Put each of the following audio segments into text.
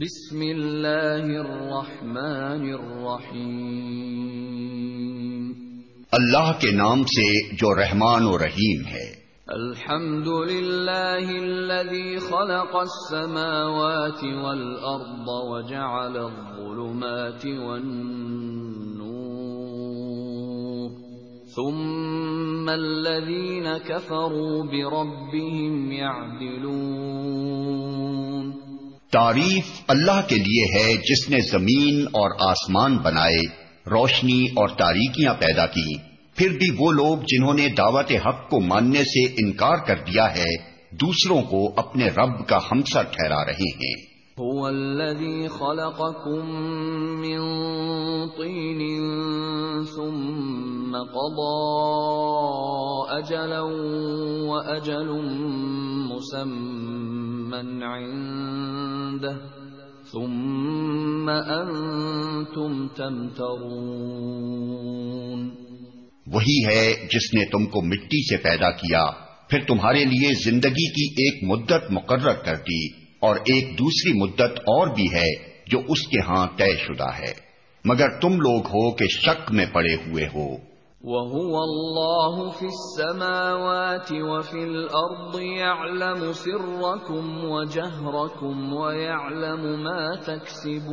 بسم اللہ الرحمن الرحیم اللہ کے نام سے جو رحمان و رحیم ہے۔ الحمد للہ الذي خلق السماوات والارض وجعل الظلمات والنور ثم الذين كفروا بربهم يعدلون تعریف اللہ کے لیے ہے جس نے زمین اور آسمان بنائے، روشنی اور تاریکیاں پیدا کی پھر بھی وہ لوگ جنہوں نے دعوت حق کو ماننے سے انکار کر دیا ہے، دوسروں کو اپنے رب کا ہمسر ٹھہرا رہے ہیں۔ هو الذي خلقكم من طين ثم قضى أجلا وأجل مسمى عنده ثم أنتم تمترون وہی ہے جس نے تم کو مٹی سے پیدا کیا، پھر تمہارے لیے زندگی کی ایک مدت مقرر کر دی۔ اور ایک دوسری مدت اور بھی ہے جو اس کے ہاں طے شدہ ہے۔ مگر تم لوگ ہو کہ شک میں پڑے ہوئے ہو۔ وهو الله في السماوات وفي الأرض يعلم سركم وجهركم ويعلم ما تكسبون۔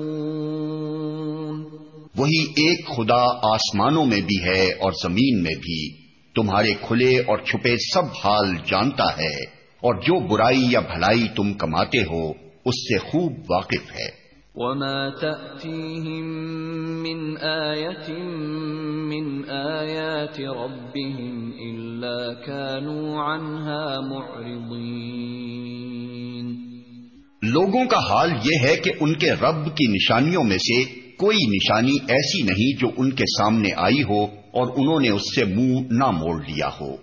وہی ایک خدا آسمانوں میں بھی ہے اور زمین میں بھی۔ تمہارے کھلے اور چھپے سب حال جانتا ہے۔ اور جو برائی یا بھلائی تم کماتے ہو اس سے خوب واقف ہے۔ وما تأتيهم من آية من آيات ربهم إلا كانوا عنها معرضين۔ لوگوں کا حال یہ ہے کہ ان کے رب کی نشانیوں میں سے کوئی نشانی ایسی نہیں جو ان کے سامنے آئی ہو اور انہوں نے اس سے منہ نہ موڑ لیا ہو۔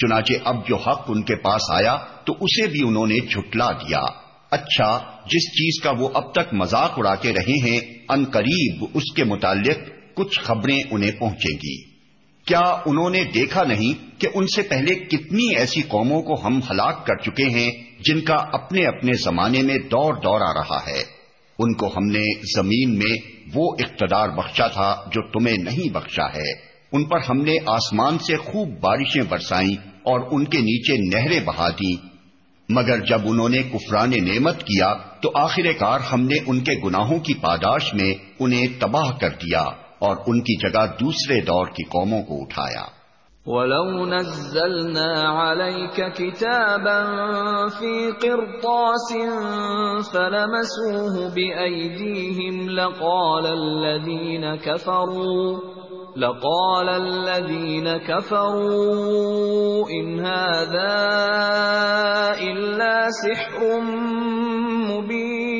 چنانچہ اب جو حق ان کے پاس آیا تو اسے بھی انہوں نے جھٹلا دیا۔ اچھا جس چیز کا وہ اب تک مذاق اڑاتے رہے ہیں، ان قریب اس کے متعلق کچھ خبریں انہیں پہنچیں گی۔ کیا انہوں نے دیکھا نہیں کہ ان سے پہلے کتنی ایسی قوموں کو ہم ہلاک کر چکے ہیں جن کا اپنے اپنے زمانے میں دور دور آ رہا ہے؟ ان کو ہم نے زمین میں وہ اقتدار بخشا تھا جو تمہیں نہیں بخشا ہے۔ ان پر ہم نے آسمان سے خوب بارشیں برسائیں اور ان کے نیچے نہریں بہا دی مگر جب انہوں نے کفران نعمت کیا، تو آخر کار ہم نے ان کے گناہوں کی پاداش میں انہیں تباہ کر دیا اور ان کی جگہ دوسرے دور کی قوموں کو اٹھایا۔ ولو نزلنا عليك كتابا في قرطاس فلمسوه بأيديهم لقال الذين كفروا لقال الذين كفروا إن هذا إلا سحر مبين.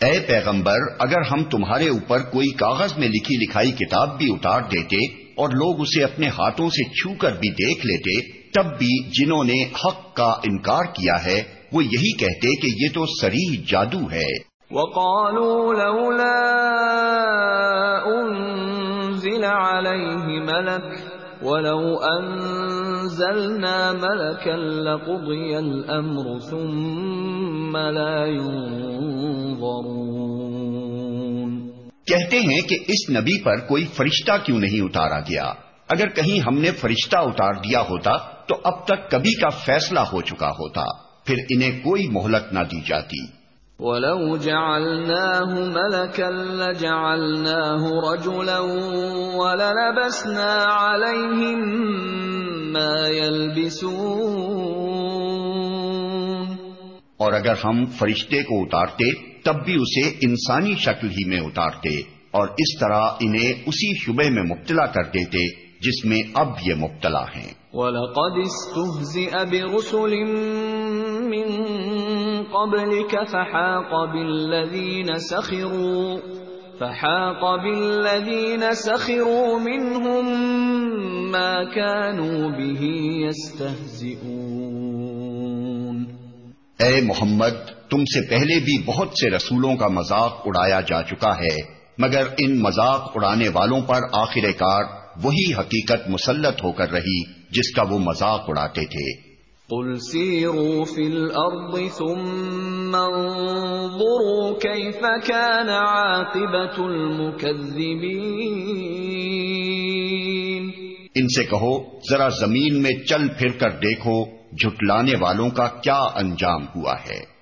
اے پیغمبر اگر ہم تمہارے اوپر کوئی کاغذ میں لکھی لکھائی کتاب بھی اتار دیتے اور لوگ اسے اپنے ہاتھوں سے چھو کر بھی دیکھ لیتے تب بھی جنہوں نے حق کا انکار کیا ہے وہ یہی کہتے کہ یہ تو سری جادو ہے۔ وقالوا لولا عليه ملك ولو انزلنا ملكا لقضي الامر ثم لا کہتے ہیں کہ اس نبی پر کوئی فرشتہ کیوں نہیں اتارا گیا؟ اگر کہیں ہم نے فرشتہ اتار دیا ہوتا، تو اب تک کبھی کا فیصلہ ہو چکا ہوتا، پھر انہیں کوئی مہلت نہ دی جاتی۔ وَلَوْ جَعَلْنَاهُ مَلَكًا لَجَعَلْنَاهُ رَجُلًا وَلَلَبَسْنَا عَلَيْهِمْ مَا يَلْبِسُونَ اور اگر ہم فرشتے کو اتارتے، تب بھی اسے انسانی شکل ہی میں اتارتے اور اس طرح انہیں اسی شبے میں مبتلا کر دیتے جس میں اب یہ مبتلا ہیں۔ وَلَقَدْ اسْتُهْزِئَ بِرُسُلٍ مِّن قَبْلِكَ فَحَاقَ بِالَّذِينَ سَخِرُوا فَحَاقَ بِالَّذِينَ سَخِرُوا مِنْهُمْ مَا كَانُوا بِهِ يَسْتَهْزِئُونَ۔ اے محمد تم سے پہلے بھی بہت سے رسولوں کا مذاق اڑایا جا چکا ہے مگر ان مذاق اڑانے والوں پر آخر کار وہی حقیقت مسلط ہو کر رہی جس کا وہ مذاق اڑاتے تھے۔ قل سیروا فی الارض ثم انظروا کیف کان عاقبت المکذبین ان سے کہو ذرا زمین میں چل پھر کر دیکھو جھٹلانے والوں کا کیا انجام ہوا ہے۔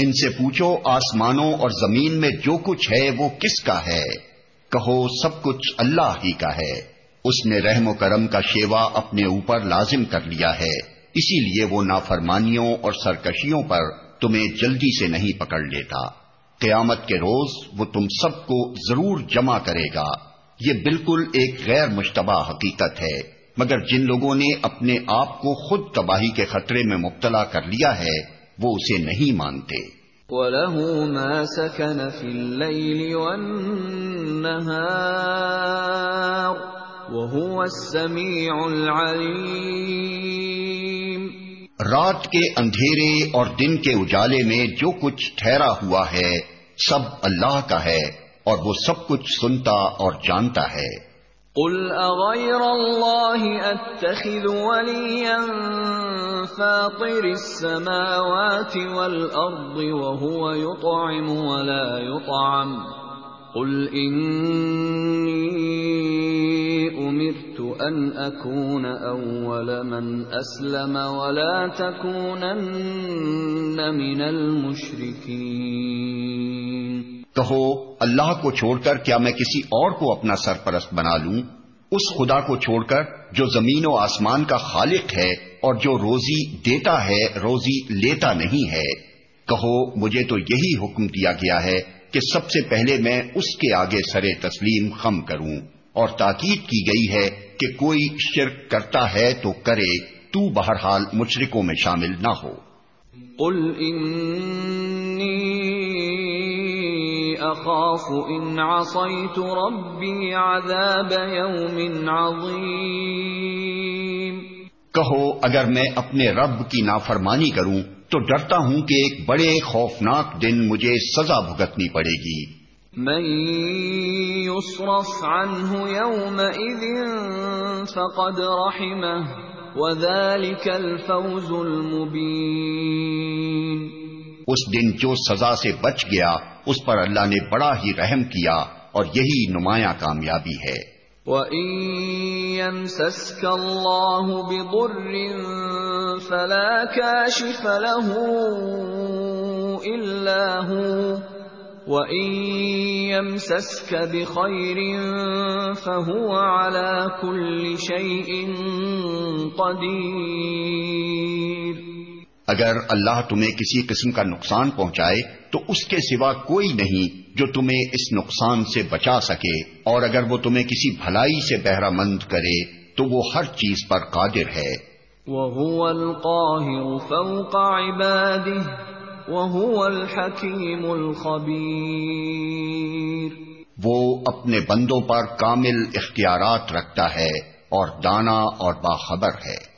ان سے پوچھو آسمانوں اور زمین میں جو کچھ ہے وہ کس کا ہے؟ کہو سب کچھ اللہ ہی کا ہے۔ اس نے رحم و کرم کا شیوا اپنے اوپر لازم کر لیا ہے۔ اسی لیے وہ نافرمانیوں اور سرکشیوں پر تمہیں جلدی سے نہیں پکڑ لیتا۔ قیامت کے روز وہ تم سب کو ضرور جمع کرے گا۔ یہ بالکل ایک غیر مشتبہ حقیقت ہے۔ مگر جن لوگوں نے اپنے آپ کو خود تباہی کے خطرے میں مبتلا کر لیا ہے وہ اسے نہیں مانتے۔ وَلَهُ مَا سَكَنَ فِي اللَّيْلِ وَالنَّهَارِ وَهُوَ السَّمِيعُ الْعَلِيمُ۔ رات کے اندھیرے اور دن کے اجالے میں جو کچھ ٹھہرا ہوا ہے سب اللہ کا ہے اور وہ سب کچھ سنتا اور جانتا ہے۔ قل اغير الله اتخذ وليا فاطر السماوات والارض وهو يطعم ولا يطعم قل اني امرت ان اكون اول من اسلم ولا تكونن من المشركين کہو اللہ کو چھوڑ کر کیا میں کسی اور کو اپنا سرپرست بنا لوں؟ اس خدا کو چھوڑ کر جو زمین و آسمان کا خالق ہے اور جو روزی دیتا ہے، روزی لیتا نہیں ہے۔ کہو مجھے تو یہی حکم دیا گیا ہے کہ سب سے پہلے میں اس کے آگے سرے تسلیم خم کروں۔ اور تاکید کی گئی ہے کہ کوئی شرک کرتا ہے تو کرے، تو بہرحال مشرکوں میں شامل نہ ہو۔ قل انی اخاف ان عصیت ربی عذاب یوم عظیم کہو اگر میں اپنے رب کی نافرمانی کروں تو ڈرتا ہوں کہ ایک بڑے خوفناک دن مجھے سزا بھگتنی پڑے گی۔ من يصرف عنه يومئذ فقد رحمه وذلك الفوز المبين. اس دن جو سزا سے بچ گیا، اس پر اللہ نے بڑا ہی رحم کیا اور یہی نمایاں کامیابی ہے۔ وَإِن اللَّهُ بِضُرٍّ فَلَا كَاشِفَ لَهُ إِلَّا هُوَ وَإِن يَمْسَسْكَ بِخَيْرٍ فَهُوَ عَلَى كُلِّ شَيْءٍ قَدِيرٌ اگر اللہ تمہیں کسی قسم کا نقصان پہنچائے تو اس کے سوا کوئی نہیں جو تمہیں اس نقصان سے بچا سکے اور اگر وہ تمہیں کسی بھلائی سے بہرہ مند کرے تو وہ ہر چیز پر قادر ہے۔ وَهُوَ الْقَاهِرُ فَوْقَ عِبَادِهِ وَهُوَ الْحَكِيمُ الْخَبِيرُ۔ وہ اپنے بندوں پر کامل اختیارات رکھتا ہے اور دانا اور باخبر ہے۔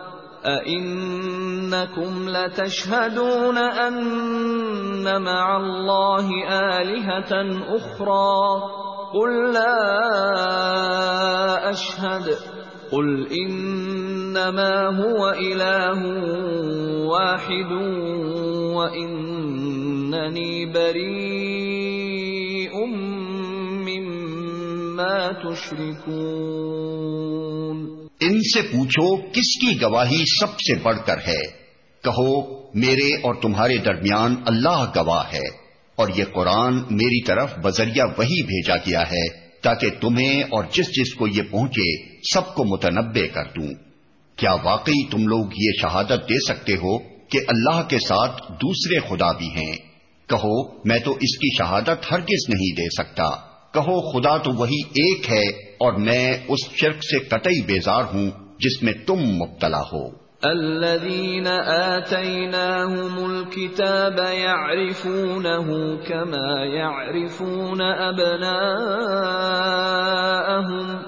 ائنكم لتشهدون ان مع الله الهه اخرى قل لا اشهد قل انما هو اله واحد وانني بريء مما تشركون ان سے پوچھو کس کی گواہی سب سے بڑھ کر ہے۔ کہو، میرے اور تمہارے درمیان اللہ گواہ ہے، اور یہ قرآن میری طرف بذریعہ وہی بھیجا گیا ہے تاکہ تمہیں اور جس جس کو یہ پہنچے سب کو متنبع کر دوں۔ کیا واقعی تم لوگ یہ شہادت دے سکتے ہو کہ اللہ کے ساتھ دوسرے خدا بھی ہیں؟ کہو، میں تو اس کی شہادت ہرگز نہیں دے سکتا۔ کہو خدا تو وہی ایک ہے اور میں اس شرک سے قطعی بیزار ہوں جس میں تم مبتلا ہو۔ الذين آتيناهم الكتاب يعرفونه كما يعرفون أبناءهم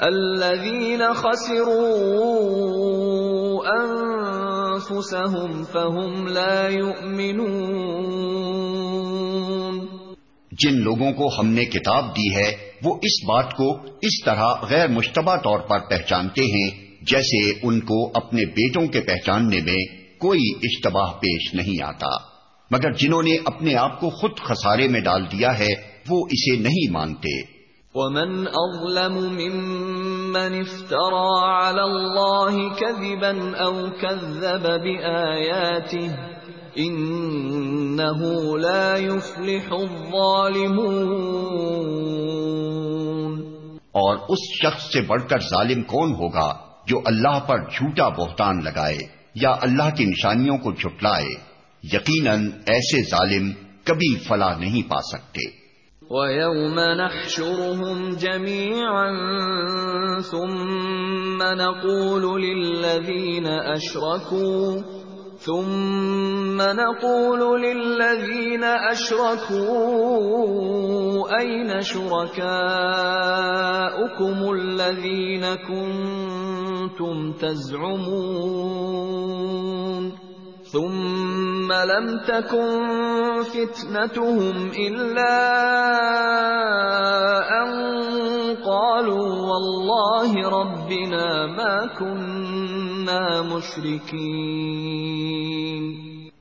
الذين خسروا أنفسهم فهم لا يؤمنون جن لوگوں کو ہم نے کتاب دی ہے، وہ اس بات کو اس طرح غیر مشتبہ طور پر پہچانتے ہیں جیسے ان کو اپنے بیٹوں کے پہچاننے میں کوئی اشتباہ پیش نہیں آتا۔ مگر جنہوں نے اپنے آپ کو خود خسارے میں ڈال دیا ہے، وہ اسے نہیں مانتے۔ ومن اظلم ممن افترى على الله كذبا او كذب بآياته انه لا يفلح الظالمون۔ اور اس شخص سے بڑھ کر ظالم کون ہوگا جو اللہ پر جھوٹا بہتان لگائے یا اللہ کی نشانیوں کو جھٹلائے؟ یقیناً ایسے ظالم کبھی فلا نہیں پا سکتے۔ وَيَوْمَ نَحْشُرُهُمْ جَمِيعًا ثُمَّ نَقُولُ لِلَّذِينَ أَشْرَكُوا ثم نقول للذين أشركوا أين شركاؤكم الذين كنتم تزعمون ثم لم تكن فتنتهم إلا أن قالوا والله ربنا ما كنا مشركين۔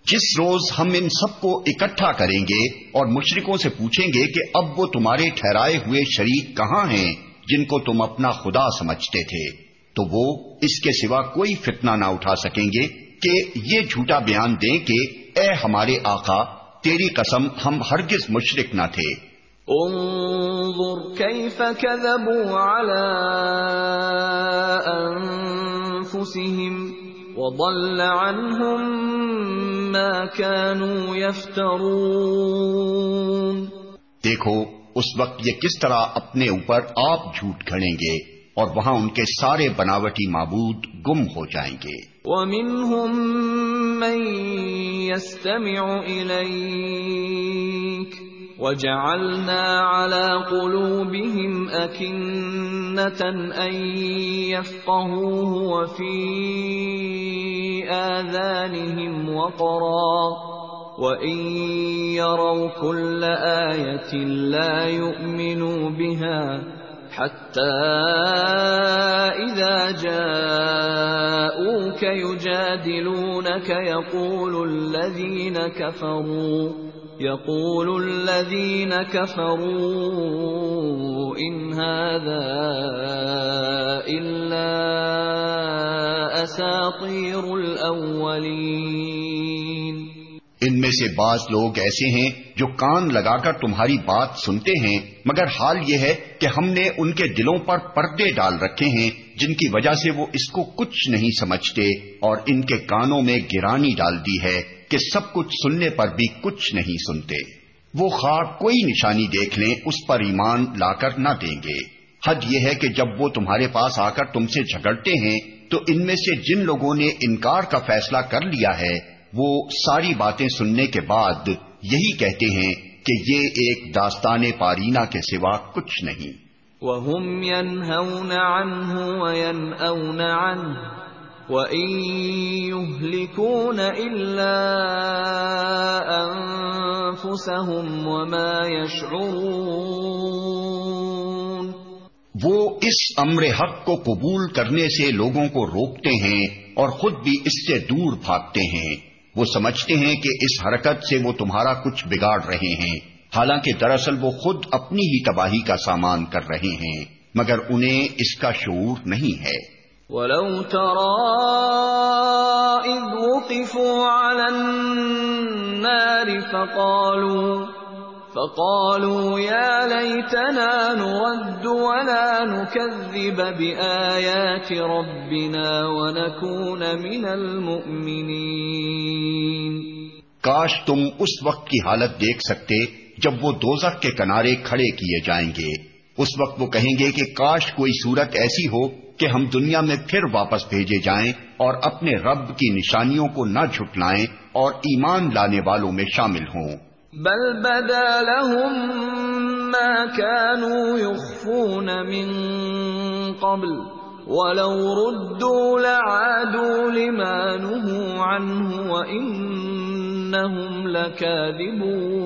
جس روز ہم ان سب کو اکٹھا کریں گے اور مشرکوں سے پوچھیں گے کہ اب وہ تمہارے ٹھہرائے ہوئے شریک کہاں ہیں جن کو تم اپنا خدا سمجھتے تھے، تو وہ اس کے سوا کوئی فتنہ نہ اٹھا سکیں گے۔ کہ یہ جھوٹا بیان دیں کہ اے ہمارے آقا تیری قسم ہم ہرگز مشرک نہ تھے۔ انظر كيف كذبوا على انفسهم وضل عنهم ما كانوا يفترون دیکھو اس وقت یہ کس طرح اپنے اوپر آپ جھوٹ کھڑیں گے۔ اور وہاں ان کے سارے بناوٹی معبود گم ہو جائیں گے۔ وَمِنْهُمْ مَنْ يَسْتَمِعُ إِلَيْكَ وَجَعَلْنَا عَلَى قُلُوبِهِمْ أَكِنَّةً أَنْ يَفْقَهُوهُ وَفِي آذَانِهِمْ وَقْرًا وَإِنْ يَرَوْا كُلَّ آيَةٍ لَا يُؤْمِنُوا بِهَا حتى إذا جاءوك يجادلونك يقول الذين كفروا، يقول الذين كفروا إن هذا إلا أساطير الأولين. ان میں سے بعض لوگ ایسے ہیں جو کان لگا کر تمہاری بات سنتے ہیں، مگر حال یہ ہے کہ ہم نے ان کے دلوں پر پردے ڈال رکھے ہیں، جن کی وجہ سے وہ اس کو کچھ نہیں سمجھتے اور ان کے کانوں میں گرانی ڈال دی ہے کہ سب کچھ سننے پر بھی کچھ نہیں سنتے۔ وہ خواہ کوئی نشانی دیکھ لیں، اس پر ایمان لا کر نہ دیں گے۔ حد یہ ہے کہ جب وہ تمہارے پاس آ کر تم سے جھگڑتے ہیں، تو ان میں سے جن لوگوں نے انکار کا فیصلہ کر لیا ہے وہ ساری باتیں سننے کے بعد یہی کہتے ہیں کہ یہ ایک داستان پارینا کے سوا کچھ نہیں۔ وَهُمْ يَنْهَوْنَ عَنْهُ وَيَنْأَوْنَ عَنْهُ وَإِن يُهْلِكُونَ إِلَّا أَنفُسَهُمْ وَمَا يَشْعُرُونَ۔ وہ اس امر حق کو قبول کرنے سے لوگوں کو روکتے ہیں اور خود بھی اس سے دور بھاگتے ہیں۔ وہ سمجھتے ہیں کہ اس حرکت سے وہ تمہارا کچھ بگاڑ رہے ہیں۔ حالانکہ دراصل وہ خود اپنی ہی تباہی کا سامان کر رہے ہیں، مگر انہیں اس کا شعور نہیں ہے۔ وَلَوْ تَرَا إِذْ وُقِفُوا عَلَى النَّارِ فَقَالُوا فقالوا يا ليتنا نرد ولا نكذب بآيات ربنا ونكون من المؤمنين. کاش تم اس وقت کی حالت دیکھ سکتے جب وہ دوزخ کے کنارے کھڑے کیے جائیں گے۔ اس وقت وہ کہیں گے کہ کاش کوئی صورت ایسی ہو کہ ہم دنیا میں پھر واپس بھیجے جائیں اور اپنے رب کی نشانیوں کو نہ جھٹلائیں اور ایمان لانے والوں میں شامل ہوں۔ بل بدا لهم ما كانوا يخفون من قبل ولو ردوا لعادوا لما نهوا عنه وإنهم لكاذبون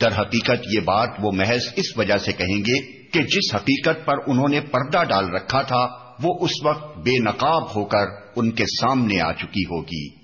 در حقیقت یہ بات وہ محض اس وجہ سے کہیں گے کہ جس حقیقت پر انہوں نے پردہ ڈال رکھا تھا وہ اس وقت بے نقاب ہو کر ان کے سامنے آ چکی ہوگی۔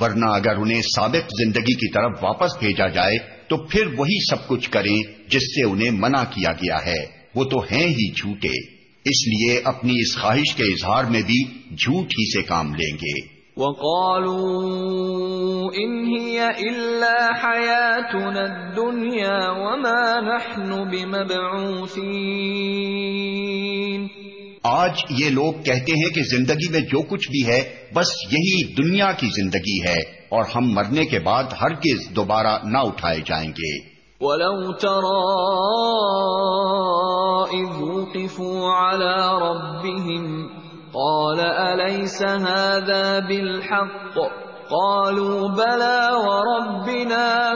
ورنہ اگر انہیں سابق زندگی کی طرف واپس بھیجا جائے، تو پھر وہی سب کچھ کریں جس سے انہیں منع کیا گیا ہے۔ وہ تو ہیں ہی جھوٹے۔ اس لیے اپنی اس خواہش کے اظہار میں بھی جھوٹ ہی سے کام لیں گے۔ وقالوا ان هي الا حياتنا الدنيا وما نحن بمبعوثين۔ آج یہ لوگ کہتے ہیں کہ زندگی میں جو کچھ بھی ہے، بس یہی دنیا کی زندگی ہے، اور ہم مرنے کے بعد ہر دوبارہ نہ اٹھائے جائیں گے۔ وَلَوْ إِذْ وُقِفُوا عَلَى رَبِّهِمْ، قَالَ أَلَيْسَ هَذَا بِالْحَقِّ؟ قَالُوا بَلَى وَرَبِّنَا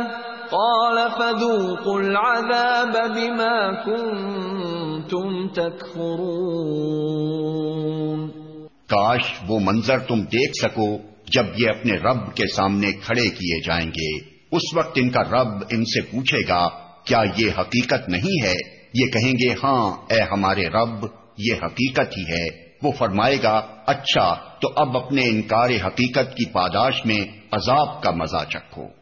قَالَ فَذُوقُوا الْعَذَابَ بِمَا كُنْتُمْ تَكْفُرُونَ کاش وہ منظر تم دیکھ سکو جب یہ اپنے رب کے سامنے کھڑے کیے جائیں گے۔ اس وقت ان کا رب ان سے پوچھے گا، کیا یہ حقیقت نہیں ہے؟ یہ کہیں گے ہاں اے ہمارے رب، یہ حقیقت ہی ہے۔ وہ فرمائے گا اچھا تو اب اپنے انکار حقیقت کی پاداش میں عذاب کا مزہ چکھو۔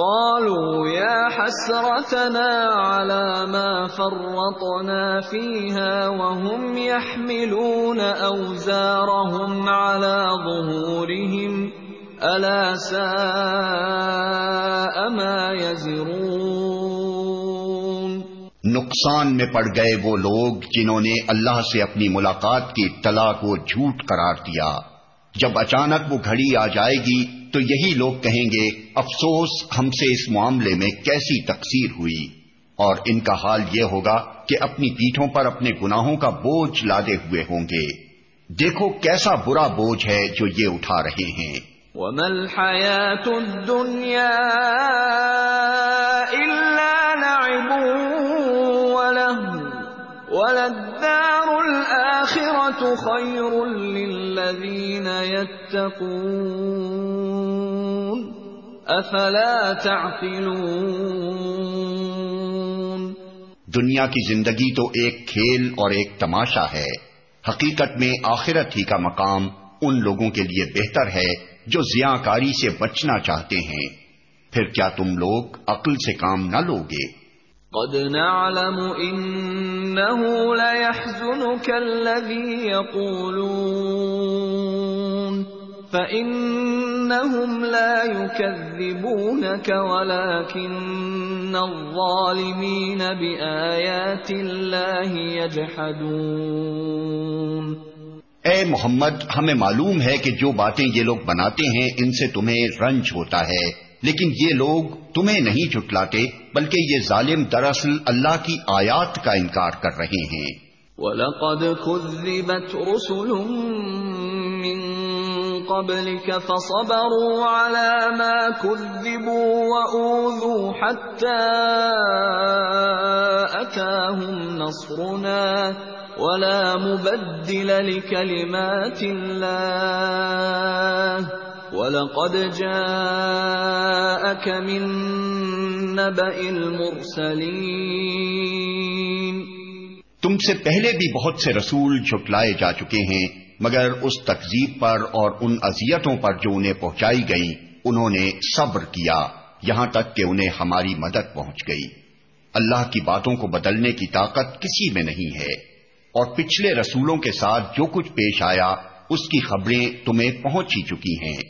قالوا يا حسرتنا على ما فرطنا فيها وهم يحملون أوزارهم على ظهورهم ألا ساء ما يزرون نقصان میں پڑ گئے وہ لوگ جنہوں نے اللہ سے اپنی ملاقات کی اطلاع کو جھوٹ قرار دیا۔ جب اچانک وہ گھڑی آ جائے گی تو یہی لوگ کہیں گے، افسوس، ہم سے اس معاملے میں کیسی تقسیر ہوئی؟ اور ان کا حال یہ ہوگا کہ اپنی پیٹھوں پر اپنے گناہوں کا بوجھ لادے ہوئے ہوں گے۔ دیکھو کیسا برا بوجھ ہے جو یہ اٹھا رہے ہیں۔ وللدار للذين يتقون أفلا تعقلون دنیا کی زندگی تو ایک کھیل اور ایک تماشا ہے۔ حقیقت میں آخرت ہی کا مقام ان لوگوں کے لیے بہتر ہے جو زیاں کاری سے بچنا چاہتے ہیں۔ پھر کیا تم لوگ عقل سے کام نہ لوگے؟ قد نعلم انه ليحزنك الذي يقولون فَإِنَّهُمْ لَا يُكَذِّبُونَكَ وَلَكِنَّ الظَّالِمِينَ بِآيَاتِ اللَّهِ يَجْحَدُونَ اے محمد، ہمیں معلوم ہے کہ جو باتیں یہ لوگ بناتے ہیں، ان سے تمہیں رنج ہوتا ہے۔ لیکن یہ لوگ تمہیں نہیں جھٹلاتے، بلکہ یہ ظالم دراصل اللہ کی آیات کا انکار کر رہے ہیں۔ وَلَقَدْ كُذِّبَتْ رُسُلٌ مِّن قَبْلِكَ فَصَبَرُوا عَلَى مَا كُذِّبُوا وَأُوذُوا حَتَّى أَتَاهُمْ نَصْرُنَا وَلَا مُبَدِّلَ لِكَلِمَاتِ اللَّهِ وَلَقَدْ جَاءَكَ مِن نَّبَإِ الْمُرْسَلِينَ تم سے پہلے بھی بہت سے رسول جھٹلائے جا چکے ہیں، مگر اس تکذیب پر اور ان اذیتوں پر جو انہیں پہنچائی گئیں انہوں نے صبر کیا، یہاں تک کہ انہیں ہماری مدد پہنچ گئی۔ اللہ کی باتوں کو بدلنے کی طاقت کسی میں نہیں ہے۔ اور پچھلے رسولوں کے ساتھ جو کچھ پیش آیا، اس کی خبریں تمہیں پہنچ ہی چکی ہیں۔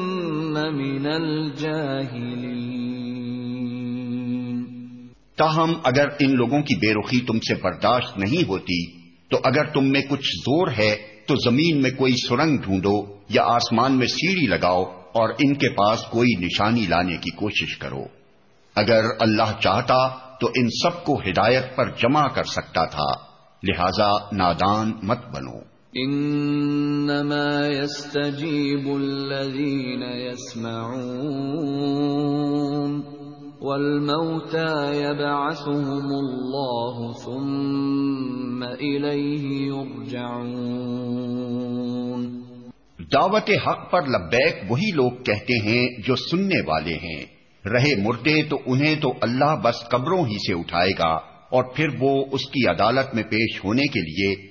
من تاہم، اگر ان لوگوں کی بے رخی تم سے برداشت نہیں ہوتی، تو اگر تم میں کچھ زور ہے، تو زمین میں کوئی سرنگ ڈھونڈو یا آسمان میں سیڑھی لگاؤ اور ان کے پاس کوئی نشانی لانے کی کوشش کرو۔ اگر اللہ چاہتا، تو ان سب کو ہدایت پر جمع کر سکتا تھا۔ لہذا نادان مت بنو۔ انما يستجيب الذين يسمعون والموتى يبعثهم الله ثم اليه يرجعون دعوت حق پر لبیک وہی لوگ کہتے ہیں جو سننے والے ہیں۔ رہے مردے تو انہیں تو اللہ بس قبروں ہی سے اٹھائے گا اور پھر وہ اس کی عدالت میں پیش ہونے کے لیے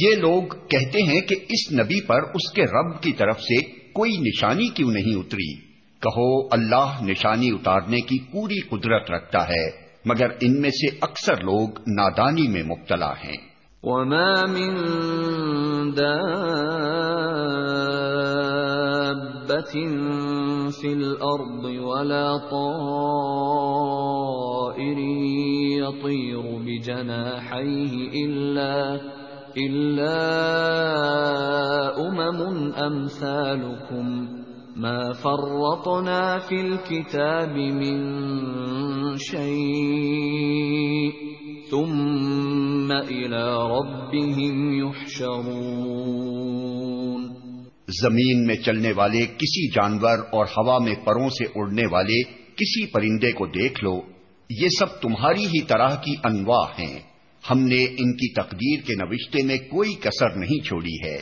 یہ لوگ کہتے ہیں کہ اس نبی پر اس کے رب کی طرف سے کوئی نشانی کیوں نہیں اتری؟ کہو، اللہ نشانی اتارنے کی پوری قدرت رکھتا ہے، مگر ان میں سے اکثر لوگ نادانی میں مبتلا ہیں۔ وما من في الأرض ولا طائر يطير بجناحيه إلا إلا أمم أمثالكم ما فرطنا في الكتاب من شيء ثم إلى ربهم يحشرون زمین میں چلنے والے کسی جانور اور ہوا میں پروں سے اڑنے والے کسی پرندے کو دیکھ لو، یہ سب تمہاری ہی طرح کی انواع ہیں۔ ہم نے ان کی تقدیر کے نوشتے میں کوئی کسر نہیں چھوڑی ہے۔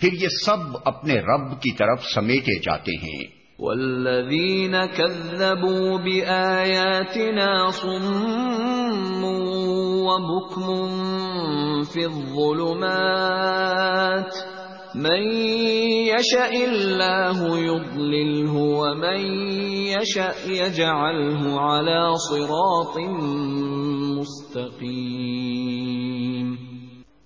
پھر یہ سب اپنے رب کی طرف سمیٹے جاتے ہیں۔ والذین كذبوا بآیاتنا صم وبکم فی الظلمات من يشاء الله يضلله ومن يشاء يجعله على صراط مستقیم۔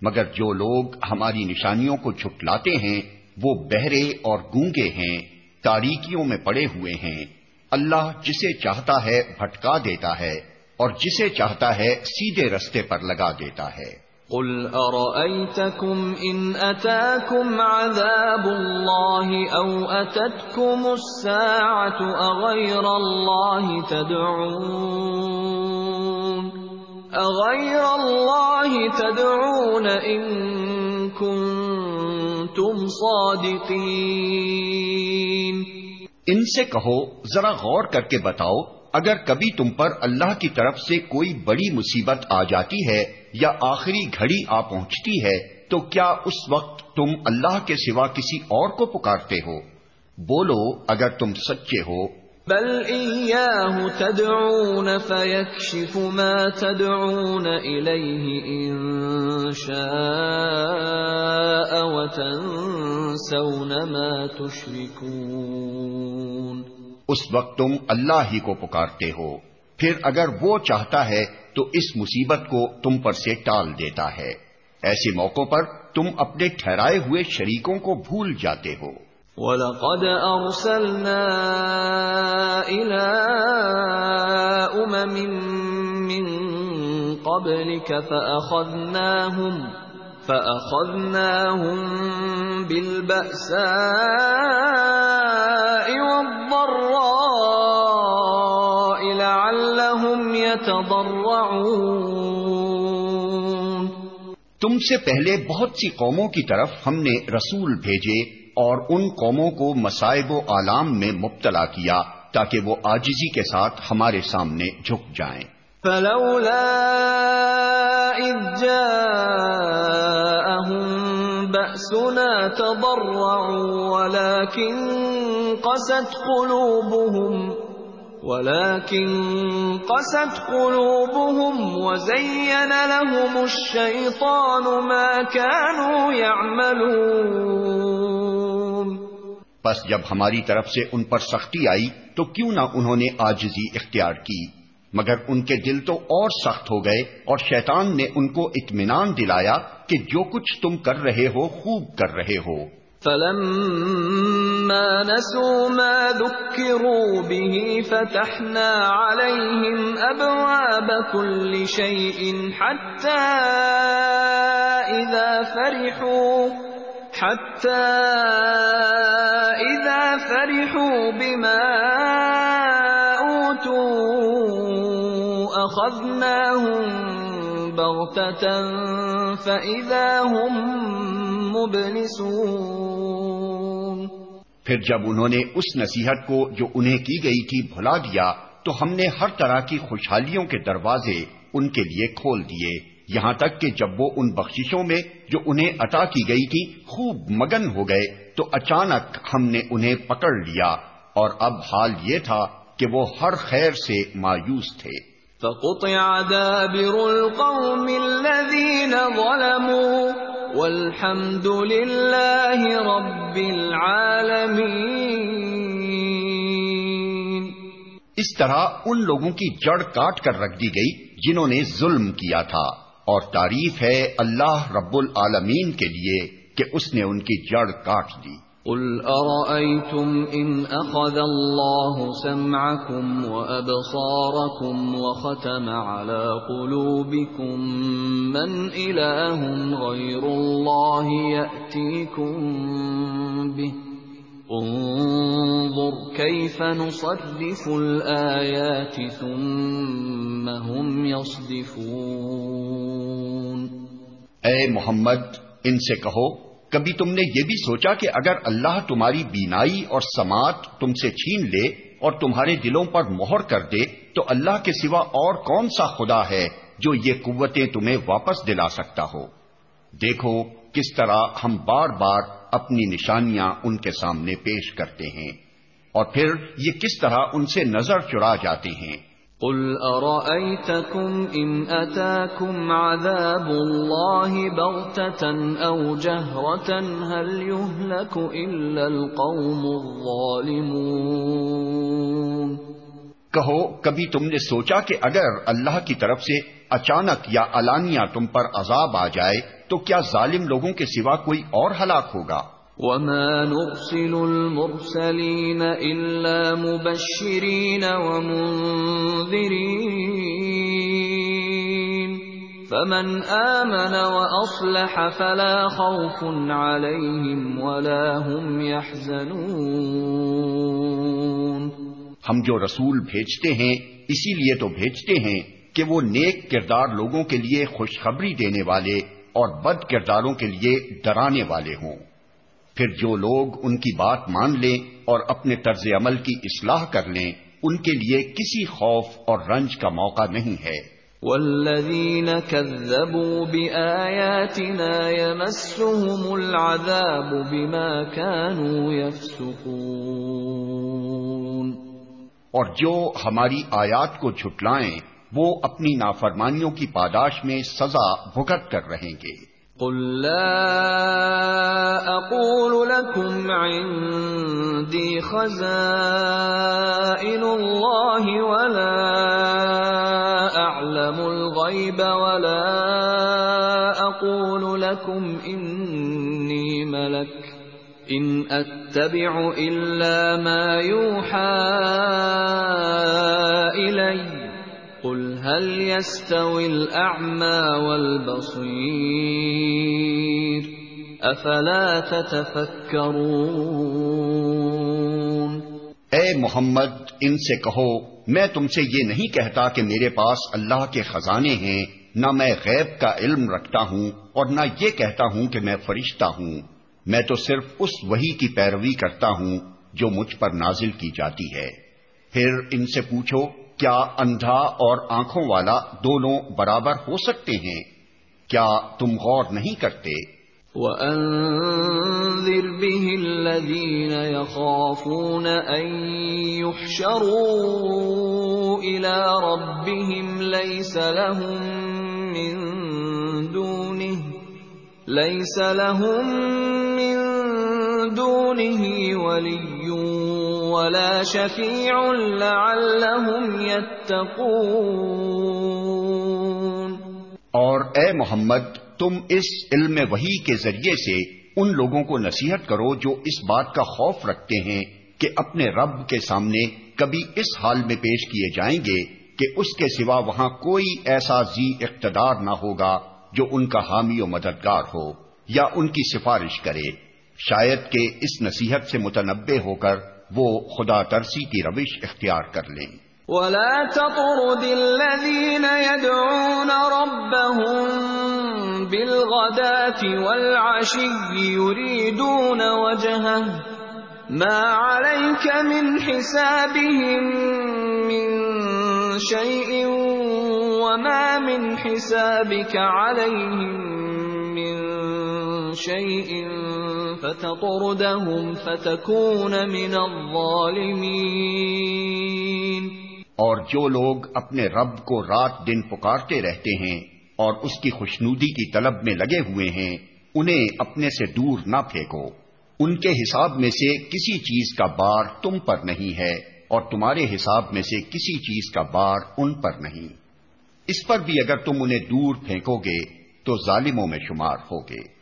مگر جو لوگ ہماری نشانیوں کو جھٹلاتے ہیں، وہ بہرے اور گونگے ہیں، تاریکیوں میں پڑے ہوئے ہیں۔ اللہ جسے چاہتا ہے بھٹکا دیتا ہے اور جسے چاہتا ہے سیدھے رستے پر لگا دیتا ہے۔ قل أرأيتكم إن أتاكم عذاب الله أو أتتكم الساعة أغير الله تدعون أغير الله تدعون إن كنتم صادقين ان سے کہو، ذرا غور کر کے بتاؤ اگر کبھی تم پر اللہ کی طرف سے کوئی بڑی مصیبت آ جاتی ہے یا آخری گھڑی آ پہنچتی ہے، تو کیا اس وقت تم اللہ کے سوا کسی اور کو پکارتے ہو؟ بولو، اگر تم سچے ہو۔ بل تدعون ما تدعون وتنسون ما تشركون۔ اس وقت تم اللہ ہی کو پکارتے ہو۔ پھر اگر وہ چاہتا ہے، تو اس مصیبت کو تم پر سے ٹال دیتا ہے۔ ایسے موقع پر تم اپنے ٹھہرائے ہوئے شریکوں کو بھول جاتے ہو۔ وَلَقَدْ أَرْسَلْنَا إِلَىٰ أُمَمٍ مِّن قَبْلِكَ فَأَخَذْنَاهُمْ فَأَخَذْنَاهُمْ بِالْبَأْسَاءِ وَالضَّرَّاءِ لَعَلَّهُمْ يَتَضَرَّعُونَ تم سے پہلے بہت سی قوموں کی طرف ہم نے رسول بھیجے اور ان قوموں کو مصائب و عالام میں مبتلا کیا تاکہ وہ آجزی کے ساتھ ہمارے سامنے جھک جائیں۔ فلولا إذ جاءهم بأسنا تضرعوا ولكن قست قلوبهم، ولكن قست قلوبهم وزين لهم الشيطان ما كانوا يعملون۔ پس جب ہماری طرف سے ان پر سختی آئی تو کیوں نہ انہوں نے آجزی اختیار کی؟ مگر ان کے دل تو اور سخت ہو گئے اور شیطان نے ان کو اطمینان دلایا کہ جو کچھ تم کر رہے ہو خوب کر رہے ہو۔ فلما نسوا ما ذكروا به فتحنا عليهم أبواب كل شيء حتى إذا فرحوا، حتى إذا فرحوا بما پھر جب انہوں نے اس نصیحت کو جو انہیں کی گئی تھی بھلا دیا، تو ہم نے ہر طرح کی خوشحالیوں کے دروازے ان کے لیے کھول دیے۔ یہاں تک کہ جب وہ ان بخششوں میں جو انہیں عطا کی گئی تھی خوب مگن ہو گئے، تو اچانک ہم نے انہیں پکڑ لیا۔ اور اب حال یہ تھا کہ وہ ہر خیر سے مایوس تھے۔ فقطع دابر القوم الذين ظلموا والحمد لله رب العالمين. اس طرح ان لوگوں کی جڑ کاٹ کر رکھ دی گئی جنہوں نے ظلم کیا تھا اور تعریف ہے اللہ رب العالمین کے لیے کہ اس نے ان کی جڑ کاٹ دی۔ قل أرأيتم إن أخذ الله سمعكم وأبصاركم وختم على قلوبكم من إله غير الله يأتيكم به انظر كيف نصرف الآيات ثم هم يصدفون اے محمد، ان سے کہو کبھی تم نے یہ بھی سوچا کہ اگر اللہ تمہاری بینائی اور سماعت تم سے چھین لے اور تمہارے دلوں پر مہر کر دے، تو اللہ کے سوا اور کون سا خدا ہے جو یہ قوتیں تمہیں واپس دلا سکتا ہو؟ دیکھو کس طرح ہم بار بار اپنی نشانیاں ان کے سامنے پیش کرتے ہیں اور پھر یہ کس طرح ان سے نظر چرا جاتے ہیں۔ قل أرأيتكم إن أتاكم عذاب الله بغتة أو جهرة هل يهلك إلا القوم الظالمون کہو، کبھی تم نے سوچا کہ اگر اللہ کی طرف سے اچانک یا علانیہ تم پر عذاب آ جائے، تو کیا ظالم لوگوں کے سوا کوئی اور ہلاک ہوگا؟ وما نرسل المرسلين إلا مبشرين ومنذرين فمن آمن وأصلح فلا خوف عليهم ولا هم يحزنون ہم جو رسول بھیجتے ہیں، اسی لیے تو بھیجتے ہیں کہ وہ نیک کردار لوگوں کے لیے خوشخبری دینے والے اور بد کرداروں کے لیے ڈرانے والے ہوں۔ پھر جو لوگ ان کی بات مان لیں اور اپنے طرز عمل کی اصلاح کر لیں ان کے لیے کسی خوف اور رنج کا موقع نہیں ہے۔ والذين كذبوا بآياتنا يمسهم العذاب بما كانوا يفسقون۔ اور جو ہماری آیات کو جھٹلائیں وہ اپنی نافرمانیوں کی پاداش میں سزا بھگت کر رہیں گے۔ قل لا اقول لكم عندي خزائن الله ولا اعلم الغيب ولا اقول لكم اني ملك ان اتبع الا ما يوحى الي هل يستوي الاعمى والبصير افلا تتفكرون؟ اے محمد، ان سے کہو، میں تم سے یہ نہیں کہتا کہ میرے پاس اللہ کے خزانے ہیں، نہ میں غیب کا علم رکھتا ہوں اور نہ یہ کہتا ہوں کہ میں فرشتہ ہوں۔ میں تو صرف اس وہی کی پیروی کرتا ہوں جو مجھ پر نازل کی جاتی ہے۔ پھر ان سے پوچھو کیا اندھا اور آنکھوں والا دونوں برابر ہو سکتے ہیں؟ کیا تم غور نہیں کرتے؟ وَأَنذِرْ بِهِ الَّذِينَ يَخَافُونَ أَن يُحْشَرُوا إِلَى رَبِّهِمْ لَيْسَ لَهُم مِّن دُونِهِ، لَيْسَ لَهُم مِّن دُونِهِ وَلِيٌّ ولا شفیع لعلهم يتقون۔ اور اے محمد، تم اس علم وحی کے ذریعے سے ان لوگوں کو نصیحت کرو جو اس بات کا خوف رکھتے ہیں کہ اپنے رب کے سامنے کبھی اس حال میں پیش کیے جائیں گے کہ اس کے سوا وہاں کوئی ایسا زی اقتدار نہ ہوگا جو ان کا حامی و مددگار ہو یا ان کی سفارش کرے۔ شاید کہ اس نصیحت سے متنبع ہو کر وہ خدا ترسی کی روش اختیار کر لیں۔ ولا تطرد الذين يدعون ربهم بالغداة والعشي يريدون وجهه ما عليك من حسابهم من شيء وما من حسابك عليهم شيء فتطردهم فتكون من الظالمين. اور جو لوگ اپنے رب کو رات دن پکارتے رہتے ہیں اور اس کی خوشنودی کی طلب میں لگے ہوئے ہیں، انہیں اپنے سے دور نہ پھینکو۔ ان کے حساب میں سے کسی چیز کا بار تم پر نہیں ہے اور تمہارے حساب میں سے کسی چیز کا بار ان پر نہیں۔ اس پر بھی اگر تم انہیں دور پھینکو گے، تو ظالموں میں شمار ہوگے۔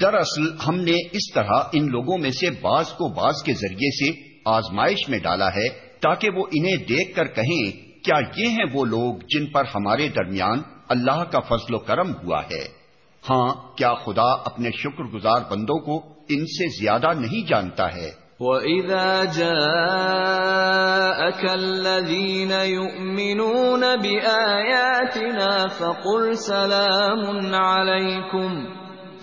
دراصل ہم نے اس طرح ان لوگوں میں سے بعض کو بعض کے ذریعے سے آزمائش میں ڈالا ہے تاکہ وہ انہیں دیکھ کر کہیں، کیا یہ ہیں وہ لوگ جن پر ہمارے درمیان اللہ کا فضل و کرم ہوا ہے؟ ہاں کیا خدا اپنے شکر گزار بندوں کو ان سے زیادہ نہیں جانتا ہے؟ وَإِذَا جَاءَكَ الَّذِينَ يُؤْمِنُونَ بِآيَاتِنَا فَقُلْ سَلَامٌ عَلَيْكُمْ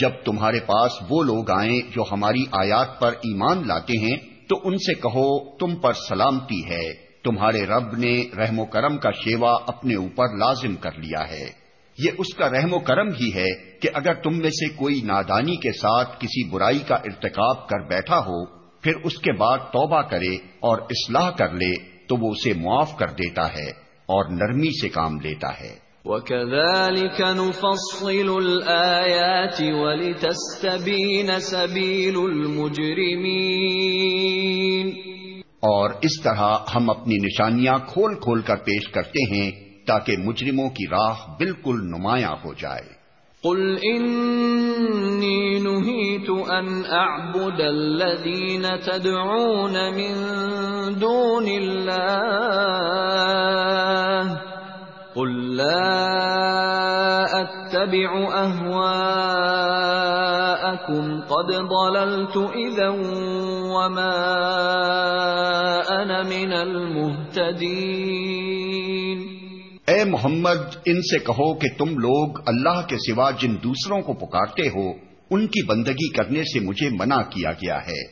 جب تمہارے پاس وہ لوگ آئیں جو ہماری آیات پر ایمان لاتے ہیں، تو ان سے کہو، تم پر سلامتی ہے۔ تمہارے رب نے رحم و کرم کا شیوا اپنے اوپر لازم کر لیا ہے۔ یہ اس کا رحم و کرم ہی ہے کہ اگر تم میں سے کوئی نادانی کے ساتھ کسی برائی کا ارتکاب کر بیٹھا ہو، پھر اس کے بعد توبہ کرے اور اصلاح کر لے، تو وہ اسے معاف کر دیتا ہے اور نرمی سے کام لیتا ہے۔ وَكَذَلِكَ نُفَصِّلُ الْآيَاتِ وَلِتَسْتَبِينَ سَبِيلُ الْمُجْرِمِينَ اور اس طرح ہم اپنی نشانیاں کھول کھول کر پیش کرتے ہیں تاکہ مجرموں کی راہ بالکل نمایاں ہو جائے۔ قل انی نہیت ان اعبد الذین تدعون من دون اللہ قل لا اتبع اهواءكم قد ضللت اذا وما انا من المهتدين اے محمد، ان سے کہو کہ تم لوگ اللہ کے سوا جن دوسروں کو پکارتے ہو، ان کی بندگی کرنے سے مجھے منع کیا گیا ہے۔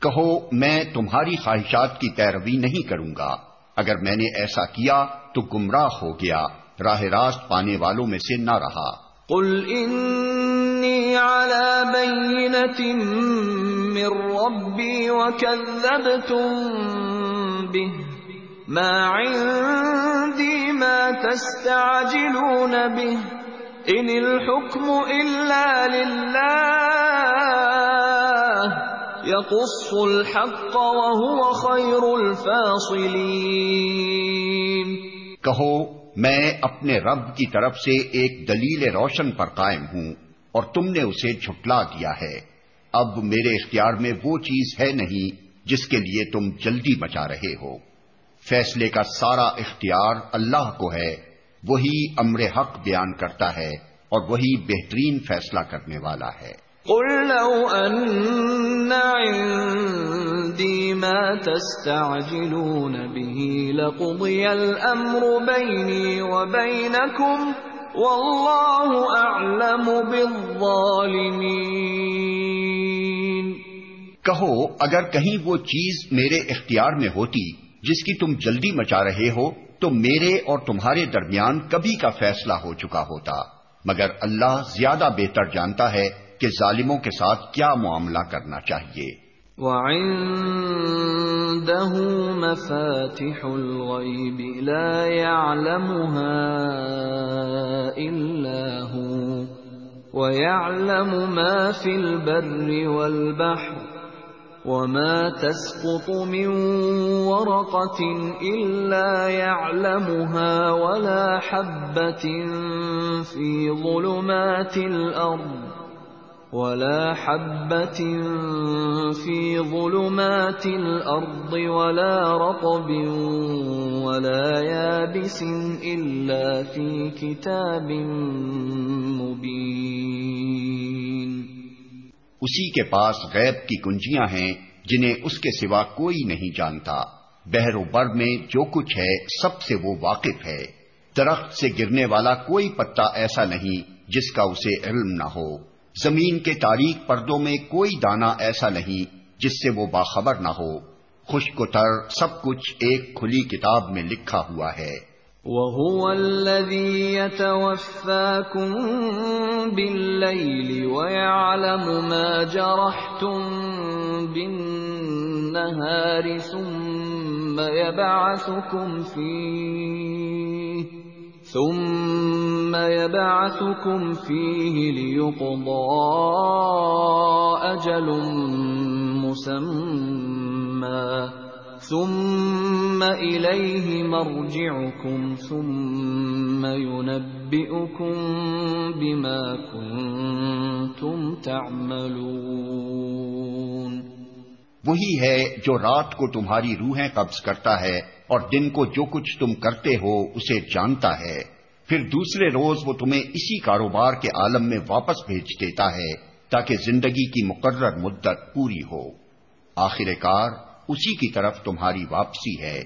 کہو، میں تمہاری خواہشات کی پیروی نہیں کروں گا۔ اگر میں نے ایسا کیا تو گمراہ ہو گیا، راہ راست پانے والوں میں سے نہ رہا۔ قل انی على من ربی وكذبتم به ما عندي ما تستعجلون به ان الحكم الا لله يقص الحق وهو خير الفاصلين کہو، میں اپنے رب کی طرف سے ایک دلیل روشن پر قائم ہوں اور تم نے اسے جھٹلا دیا ہے۔ اب میرے اختیار میں وہ چیز ہے نہیں جس کے لیے تم جلدی بچا رہے ہو۔ فیصلے کا سارا اختیار اللہ کو ہے، وہی امر حق بیان کرتا ہے اور وہی بہترین فیصلہ کرنے والا ہے۔ قل لو ان عندي ما تستعجلون به لقضي الامر بيني وبينكم والله اعلم بالظالمين. کہو، اگر کہیں وہ چیز میرے اختیار میں ہوتی جس کی تم جلدی مچا رہے ہو، تو میرے اور تمہارے درمیان کبھی کا فیصلہ ہو چکا ہوتا، مگر اللہ زیادہ بہتر جانتا ہے کہ ظالموں کے ساتھ کیا معاملہ کرنا چاہیے؟ وعنده مفاتح الغيب لا يعلمها إلا هو ويعلم ما في البر والبحر وما تسقط من ورقة إلا يعلمها ولا حبة في ظلمات الأرض ولا حبة في ظلمات الأرض ولا رطب ولا يابس إلا في كتاب مبين. اسی کے پاس غیب کی کنجیاں ہیں جنہیں اس کے سوا کوئی نہیں جانتا۔ بحر و بر میں جو کچھ ہے، سب سے وہ واقف ہے۔ درخت سے گرنے والا کوئی پتا ایسا نہیں جس کا اسے علم نہ ہو۔ زمین کے تاریخ پردوں میں کوئی دانا ایسا نہیں جس سے وہ باخبر نہ ہو۔ خشک و تر سب کچھ ایک کھلی کتاب میں لکھا ہوا ہے۔ وهو الذي يتوفاكم بالليل ويعلم ما جرحتم بالنهار ثم يبعثكم فيه ثم يبعثكم فيه ليقضى أجل مسمى. ثم إليه مرجعكم ثم ينبئكم بما كنتم تعملون. وہی ہے جو رات کو تمہاری روحیں قبض کرتا ہے اور دن کو جو کچھ تم کرتے ہو اسے جانتا ہے۔ پھر دوسرے روز وہ تمہیں اسی کاروبار کے عالم میں واپس بھیج دیتا ہے تاکہ زندگی کی مقرر مدت پوری ہو۔ آخر کار اسی کی طرف تمہاری واپسی ہے۔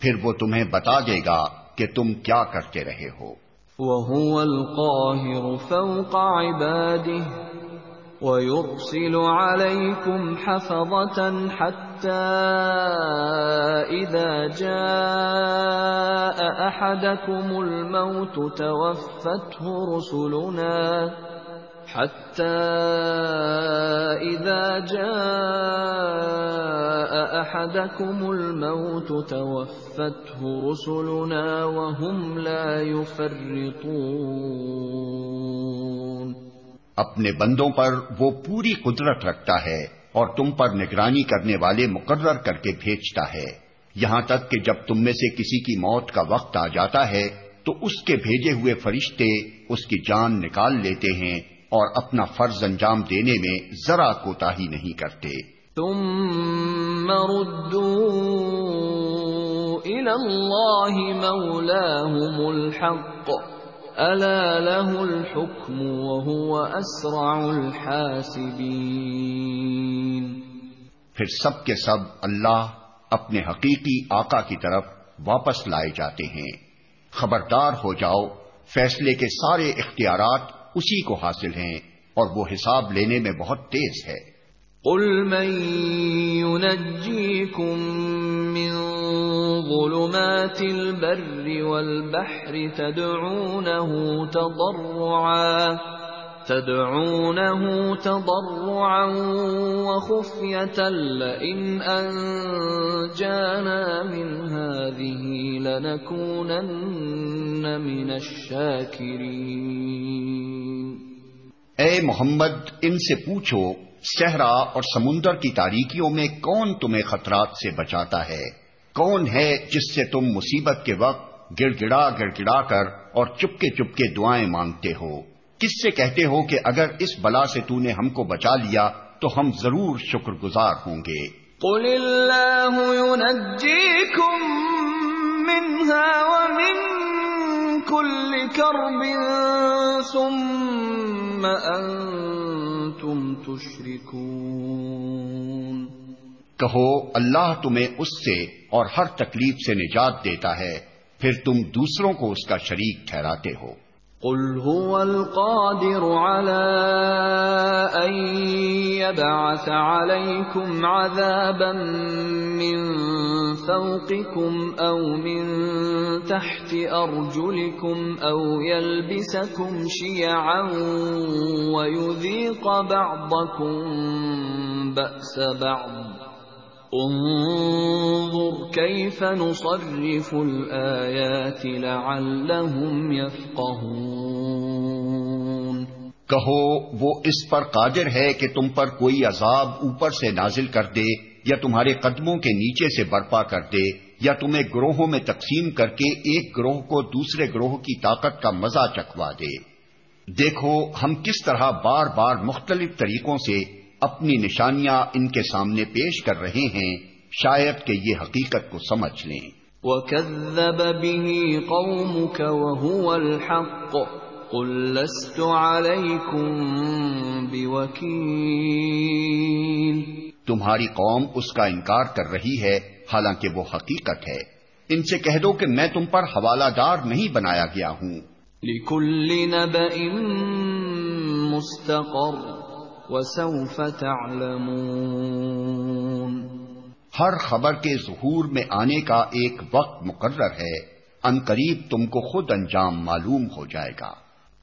پھر وہ تمہیں بتا دے گا کہ تم کیا کرتے رہے ہو۔ وهو القاهر فوق عباده۔ ويرسل عليكم حفظة حتى إذا جاء أحدكم الموت توفته رسلنا حتى إذا جاء أحدكم الموت توفته رسلنا وهم لا يفرطون اپنے بندوں پر وہ پوری قدرت رکھتا ہے اور تم پر نگرانی کرنے والے مقرر کر کے بھیجتا ہے۔ یہاں تک کہ جب تم میں سے کسی کی موت کا وقت آ جاتا ہے، تو اس کے بھیجے ہوئے فرشتے اس کی جان نکال لیتے ہیں اور اپنا فرض انجام دینے میں ذرا کوتا ہی نہیں کرتے۔ ثم ردوا الى الله مولاهم الحق۔ الا له الحكم وهو اسرع الحاسبين پھر سب کے سب اللہ اپنے حقیقی آقا کی طرف واپس لائے جاتے ہیں۔ خبردار ہو جاؤ، فیصلے کے سارے اختیارات اسی کو حاصل ہیں اور وہ حساب لینے میں بہت تیز ہے۔ قل من ينجيكم من ظلمات البر والبحر تدعونه تضرعا تدعونه تضرعا وخفية لئن أنجانا من هذه لنكونن من الشاكرين۔ اے محمد، ان سے پوچھو صحرا اور سمندر کی تاریکیوں میں کون تمہیں خطرات سے بچاتا ہے؟ کون ہے جس سے تم مصیبت کے وقت گڑ گڑا گڑ گڑا کر اور چپکے چپکے دعائیں مانگتے ہو؟ کس سے کہتے ہو کہ اگر اس بلا سے تو نے ہم کو بچا لیا، تو ہم ضرور شکر گزار ہوں گے۔ قل اللہ منها ومن كل كرب ثم انتم تشركون. کہو اللہ تمہیں اس سے اور ہر تکلیف سے نجات دیتا ہے پھر تم دوسروں کو اس کا شریک ٹھہراتے ہو۔ قل هو القادر على أن يبعث عليكم عذابا من فوقكم أو من تحت أرجلكم أو يلبسكم شيعا ويذيق بعضكم بأس بعض. انظر كيف نصرف الآيات لعلهم يفقهون. کہو، وہ اس پر قادر ہے کہ تم پر کوئی عذاب اوپر سے نازل کر دے یا تمہارے قدموں کے نیچے سے برپا کر دے، یا تمہیں گروہوں میں تقسیم کر کے ایک گروہ کو دوسرے گروہ کی طاقت کا مزہ چکھوا دے۔ دیکھو، ہم کس طرح بار بار مختلف طریقوں سے اپنی نشانیاں ان کے سامنے پیش کر رہے ہیں، شاید کہ یہ حقیقت کو سمجھ لیں۔ وَكَذَّبَ بِهِ قَوْمُكَ وَهُوَ الْحَقُّ قُلْ لَسْتُ عَلَيْكُمْ بِوَكِيلٍ تمہاری قوم اس کا انکار کر رہی ہے حالانکہ وہ حقیقت ہے۔ ان سے کہہ دو کہ میں تم پر حوالہ دار نہیں بنایا گیا ہوں۔ لِكُلِّ نَبَئٍ مُسْتَقَرٍ وسوف تعلمون۔ ہر خبر کے ظہور میں آنے کا ایک وقت مقرر ہے۔ ان قریب تم کو خود انجام معلوم ہو جائے گا۔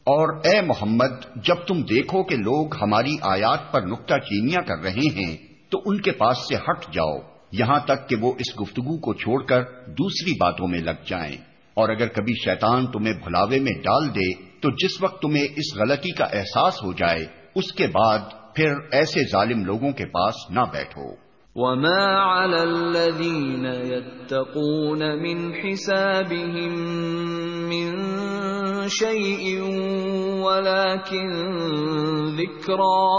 اور اے محمد، جب تم دیکھو کہ لوگ ہماری آیات پر نکتہ چینیاں کر رہے ہیں، تو ان کے پاس سے ہٹ جاؤ۔ یہاں تک کہ وہ اس گفتگو کو چھوڑ کر دوسری باتوں میں لگ جائیں۔ اور اگر کبھی شیطان تمہیں بھلاوے میں ڈال دے، تو جس وقت تمہیں اس غلطی کا احساس ہو جائے، اس کے بعد پھر ایسے ظالم لوگوں کے پاس نہ بیٹھو۔ وما على الذين يتقون من حسابهم من شيء ولكن ذكرى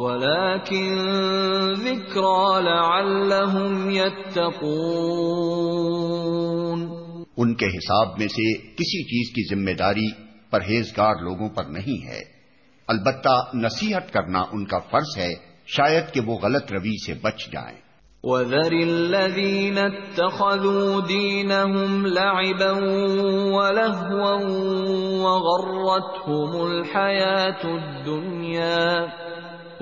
ولكن ذكرى لعلهم يتقون ان کے حساب میں سے کسی چیز کی ذمہ داری پرہیزگار لوگوں پر نہیں ہے۔ البتہ نصیحت کرنا ان کا فرض ہے شاید کہ وہ غلط روی سے بچ جائیں۔ وذر الذين اتخذوا دينهم لعبا ولهوا وغرتهم الحياة الدنيا۔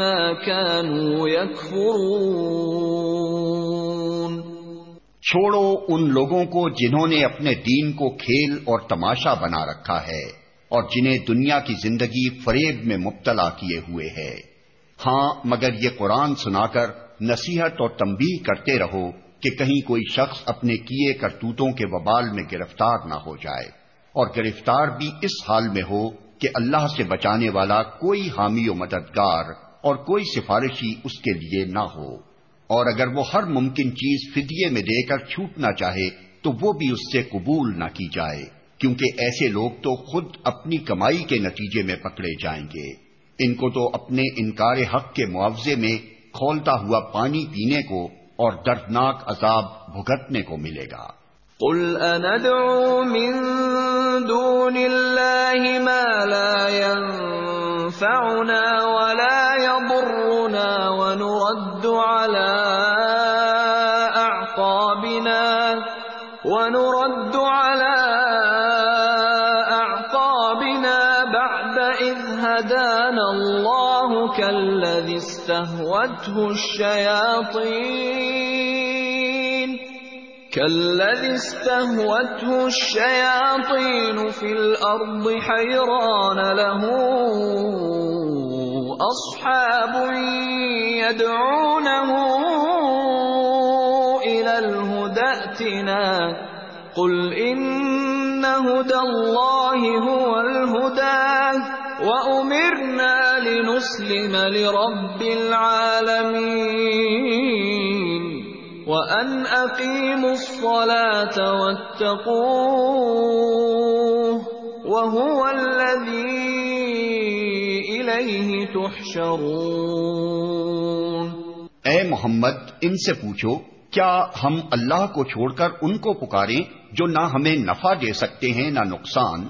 بما كانوا يكفرون۔ چھوڑو ان لوگوں کو جنہوں نے اپنے دین کو کھیل اور تماشا بنا رکھا ہے اور جنہیں دنیا کی زندگی فریب میں مبتلا کیے ہوئے ہے ہاں مگر یہ قرآن سنا کر نصیحت اور تنبیہ کرتے رہو کہ کہیں کوئی شخص اپنے کیے کرتوتوں کے وبال میں گرفتار نہ ہو جائے۔ اور گرفتار بھی اس حال میں ہو کہ اللہ سے بچانے والا کوئی حامی و مددگار اور کوئی سفارشی اس کے لیے نہ ہو۔ اور اگر وہ ہر ممکن چیز فدیے میں دے کر چھوٹنا چاہے، تو وہ بھی اس سے قبول نہ کی جائے، کیونکہ ایسے لوگ تو خود اپنی کمائی کے نتیجے میں پکڑے جائیں گے۔ ان کو تو اپنے انکار حق کے معاوضے میں کھولتا ہوا پانی پینے کو اور دردناک عذاب بھگتنے کو ملے گا۔ قل اندعو من دون الله ما لا ينفعنا ولا يضرنا ونرد على اعقابنا ونرد على اعقابنا بعد اذ هدانا الله كالذي استهوته الشياطين كالذي استهوته الشياطين في الأرض حيران له أصحاب يدعونه إلى الهدى قل إن هدى الله هو الهدى. وَأُمِرْنَا لِنُسْلِمَ لِرَبِّ الْعَالَمِينَ. وَأَنْ أَقِيمُوا الصَّلَاةَ وَاتَّقُوهُ. وَهُوَ الَّذِي إِلَيْهِ تُحْشَرُونَ۔ اے محمد، ان سے پوچھو، کیا ہم اللہ کو چھوڑ کر ان کو پکاریں جو نہ ہمیں نفع دے سکتے ہیں نہ نقصان؟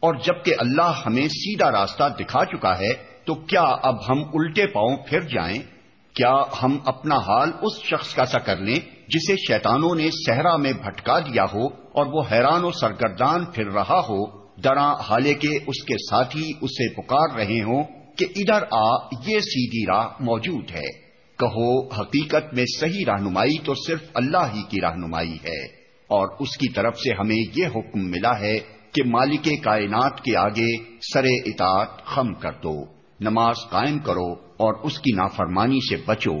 اور جبکہ اللہ ہمیں سیدھا راستہ دکھا چکا ہے، تو کیا اب ہم الٹے پاؤں پھر جائیں؟ کیا ہم اپنا حال اس شخص کا سا کر لیں جسے شیطانوں نے صحرا میں بھٹکا دیا ہو اور وہ حیران و سرگردان پھر رہا ہو درا حالے کے اس کے ساتھی اسے پکار رہے ہوں؟ کہ ادھر آ، یہ سیدھی راہ موجود ہے۔ کہو، حقیقت میں صحیح رہنمائی تو صرف اللہ ہی کی رہنمائی ہے۔ اور اس کی طرف سے ہمیں یہ حکم ملا ہے کہ مالک کائنات کے آگے سر اطاعت خم کر دو، نماز قائم کرو اور اس کی نافرمانی سے بچو۔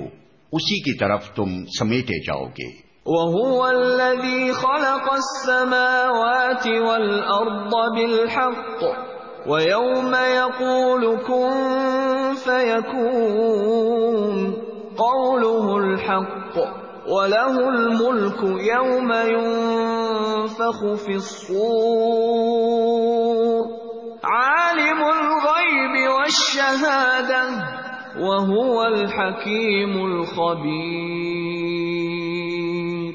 اسی کی طرف تم سمیٹے جاؤ گے۔ وَهُوَ الَّذِي خَلَقَ السَّمَاوَاتِ وَالْأَرْضَ بِالْحَقِّ۔ وَيَوْمَ يَقُولُ كُن فَيَكُونُ قَوْلُهُ الْحَقُّ وَلَهُ الْمُلْكُ يَوْمَ يُنفَخُ فِي الصُّورِ عَالِمُ الْغَيْبِ وَالشَّهَادَةِ وَهُوَ الْحَكِيمُ الْخَبِيرُ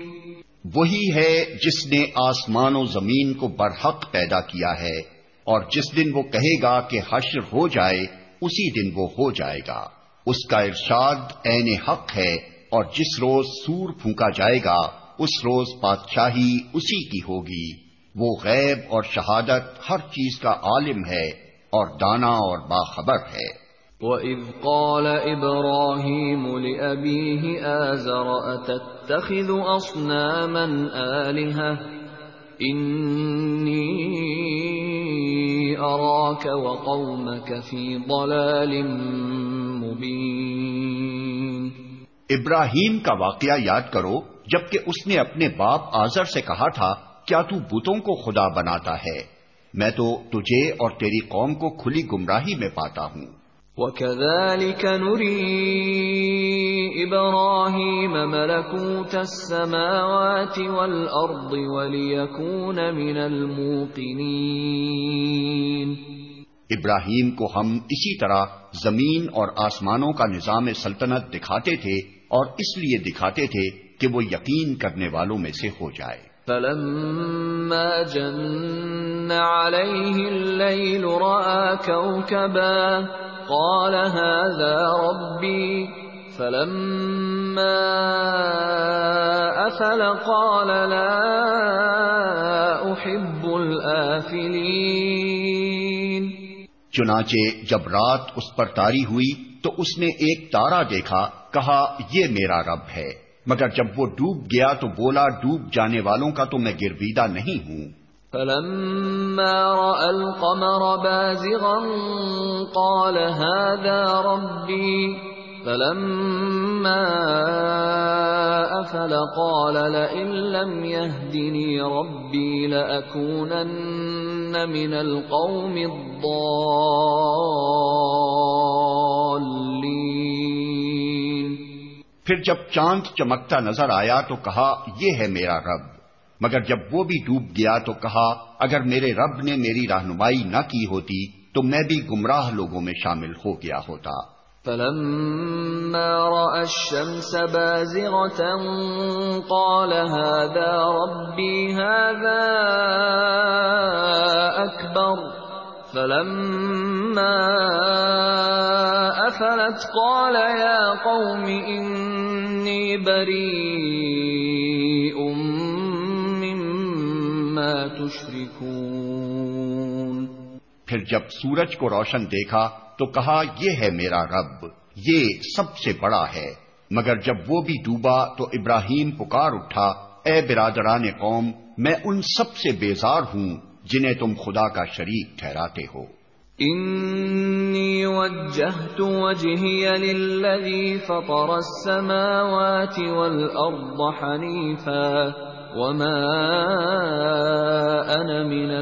وہی ہے جس نے آسمان و زمین کو برحق پیدا کیا ہے۔ اور جس دن وہ کہے گا کہ حشر ہو جائے، اسی دن وہ ہو جائے گا۔ اس کا ارشاد عین حق ہے اور جس روز سور پھونکا جائے گا، اس روز بادشاہی اسی کی ہوگی۔ وہ غیب اور شہادت ہر چیز کا عالم ہے اور دانا اور باخبر ہے۔ وَإِذْ قَالَ إِبْرَاهِيمُ لِأَبِيهِ آزَرَ أَتَتَّخِذُ أَصْنَامًا آلِهَةً؟ إِنِّي أراك وقومك في ضلال مبين۔ ابراہیم کا واقعہ یاد کرو، جبکہ اس نے اپنے باپ آزر سے کہا تھا، کیا تو بتوں کو خدا بناتا ہے؟ میں تو تجھے اور تیری قوم کو کھلی گمراہی میں پاتا ہوں۔ وَكَذَلِكَ نُرِي إِبْرَاهِيمَ مَلَكُوتَ السَّمَاوَاتِ وَالْأَرْضِ وَلِيَكُونَ مِنَ الْمُوقِنِينَ۔ ابراہیم کو ہم اسی طرح زمین اور آسمانوں کا نظام سلطنت دکھاتے تھے اور اس لیے دکھاتے تھے کہ وہ یقین کرنے والوں میں سے ہو جائے۔ فلما جن عليه الليل رأى كوكبا قال هذا ربي فلما أفل قال لا أحب الآفلين. چنانچہ جب رات اس پر تاری ہوئی تو اس نے ایک تارا دیکھا، کہا، یہ میرا رب ہے۔ مگر جب وہ ڈوب گیا تو بولا، ڈوب جانے والوں کا تو میں گرویدہ نہیں ہوں۔ فلما رأى القمر بازغا قال هذا ربي. فلما أفل قال لئن لم يهدني ربي لأكونن من القوم الضالين. پھر جب چاند چمکتا نظر آیا تو کہا، یہ ہے میرا رب. مگر جب وہ بھی ڈوب گیا تو کہا، اگر میرے رب نے میری رہنمائی نہ کی ہوتی تو میں بھی گمراہ لوگوں میں شامل ہو گیا ہوتا۔ فلما رأى الشمس بازغة قال هذا ربي هذا أكبر۔ فلما أفلت قال يا قوم إني بريء مما تشركون پھر جب سورج کو روشن دیکھا تو کہا یہ ہے میرا رب یہ سب سے بڑا ہے۔ مگر جب وہ بھی ڈوبا تو ابراہیم پکار اٹھا اے برادران قوم میں ان سب سے بیزار ہوں جنہیں تم خدا کا شریک ٹھہراتے ہو۔ انی وجہت وجہی فطر السماوات والارض حنیفا۔ وما انا من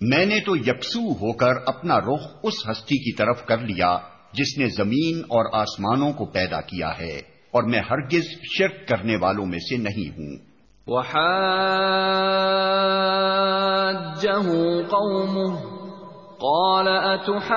میں نے تو یکسو ہو کر اپنا رخ اس ہستی کی طرف کر لیا جس نے زمین اور آسمانوں کو پیدا کیا ہے اور میں ہرگز شرک کرنے والوں میں سے نہیں ہوں۔ وحاجه قومه قال أتحاجوني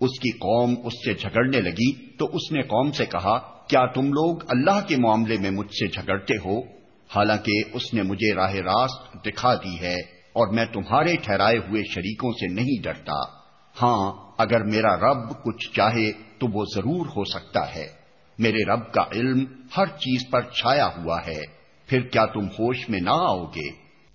اس کی قوم اس سے جھگڑنے لگی تو اس نے قوم سے کہا، کیا تم لوگ اللہ کے معاملے میں مجھ سے جھگڑتے ہو؟ حالانکہ اس نے مجھے راہ راست دکھا دی ہے اور میں تمہارے ٹھہرائے ہوئے شریکوں سے نہیں ڈرتا۔ ہاں اگر میرا رب کچھ چاہے تو وہ ضرور ہو سکتا ہے۔ میرے رب کا علم ہر چیز پر چھایا ہوا ہے۔ پھر کیا تم ہوش میں نہ آؤ گے؟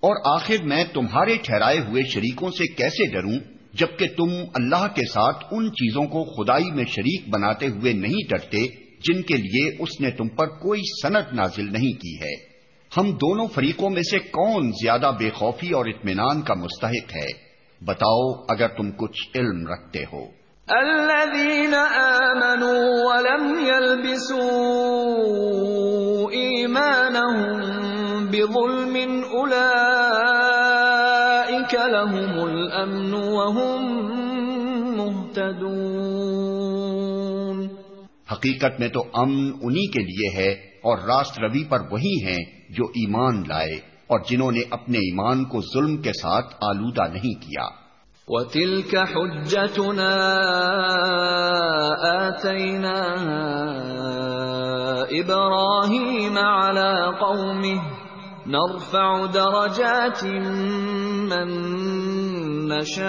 اور آخر میں تمہارے ٹھہرائے ہوئے شریکوں سے کیسے ڈروں جبکہ تم اللہ کے ساتھ ان چیزوں کو خدائی میں شریک بناتے ہوئے نہیں ڈرتے جن کے لیے اس نے تم پر کوئی صنعت نازل نہیں کی ہے۔ ہم دونوں فریقوں میں سے کون زیادہ بے خوفی اور اطمینان کا مستحق ہے؟ بتاؤ اگر تم کچھ علم رکھتے ہو۔ الذين آمنوا ولم يلبسوا إيمانهم بظلم أولئك لهم الأمن وهم مهتدون. حقیقت میں تو امن انہی کے لیے ہے اور راست روی پر وہی ہیں جو ایمان لائے اور جنہوں نے اپنے ایمان کو ظلم کے ساتھ آلودہ نہیں کیا۔ وَتِلْكَ حُجَّتُنَا آتَيْنَاهَا إِبْرَاهِيمَ عَلَى قَوْمِهِ نَرْفَعُ دَرَجَاتٍ مَّن نَّشَاءُ.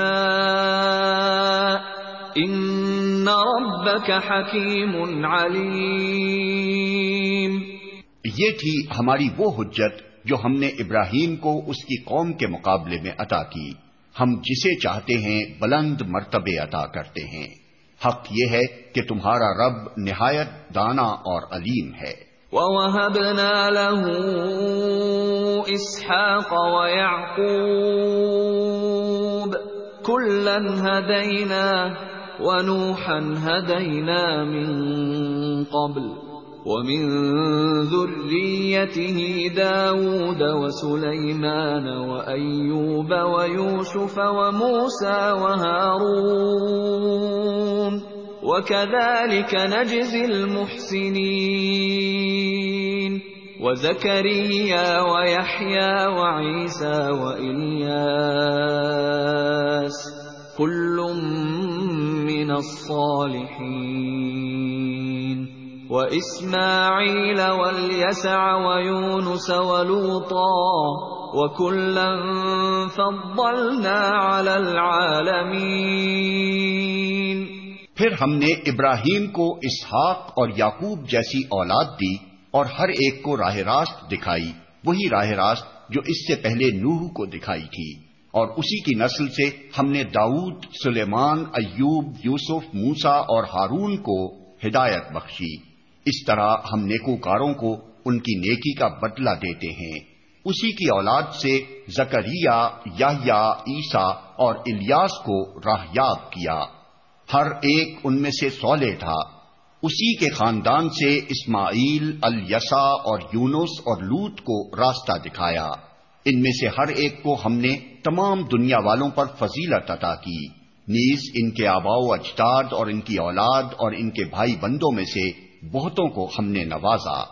إِنَّ رَبَّكَ حَكِيمٌ عَلِيمٌ. یہ تھی ہماری وہ حجت جو ہم نے ابراہیم کو اس کی قوم کے مقابلے میں عطا کی۔ ہم جسے چاہتے ہیں بلند مرتبے عطا کرتے ہیں۔ حق یہ ہے کہ تمہارا رب نہایت دانا اور علیم ہے۔ وَوَهَبْنَا لَهُ إِسْحَاقَ وَيَعْقُوبَ كُلًّا هَدَيْنَا وَنُوحًا هَدَيْنَا مِن قَبْلُ ومن ذريته داود وسليمان وأيوب ويوسف وموسى وهارون وكذلك نجزي المحسنين وزكريا ويحيى وعيسى وإلياس كل من الصالحين وَإِسْمَاعِيلَ وَالْيَسَعَ وَيُونُسَ وَلُوطًا وَكُلًّا فَضَّلْنَا عَلَى الْعَالَمِينَ پھر ہم نے ابراہیم کو اسحاق اور یعقوب جیسی اولاد دی اور ہر ایک کو راہ راست دکھائی، وہی راہ راست جو اس سے پہلے نوح کو دکھائی تھی۔ اور اسی کی نسل سے ہم نے داؤد، سلیمان، ایوب، یوسف موسا اور ہارون کو ہدایت بخشی۔ اس طرح ہم نیکوکاروں کو ان کی نیکی کا بدلہ دیتے ہیں۔ اسی کی اولاد سے زکریہ یا عیسا اور الیاس کو راہیاب کیا۔ ہر ایک ان میں سے سولے تھا۔ اسی کے خاندان سے اسماعیل، الیسا اور یونس اور لوت کو راستہ دکھایا۔ ان میں سے ہر ایک کو ہم نے تمام دنیا والوں پر فضیلت عطا کی۔ نیز ان کے آباؤ اجداد اور ان کی اولاد اور ان کے بھائی بندوں میں سے بہتوں کو ہم نے نوازا۔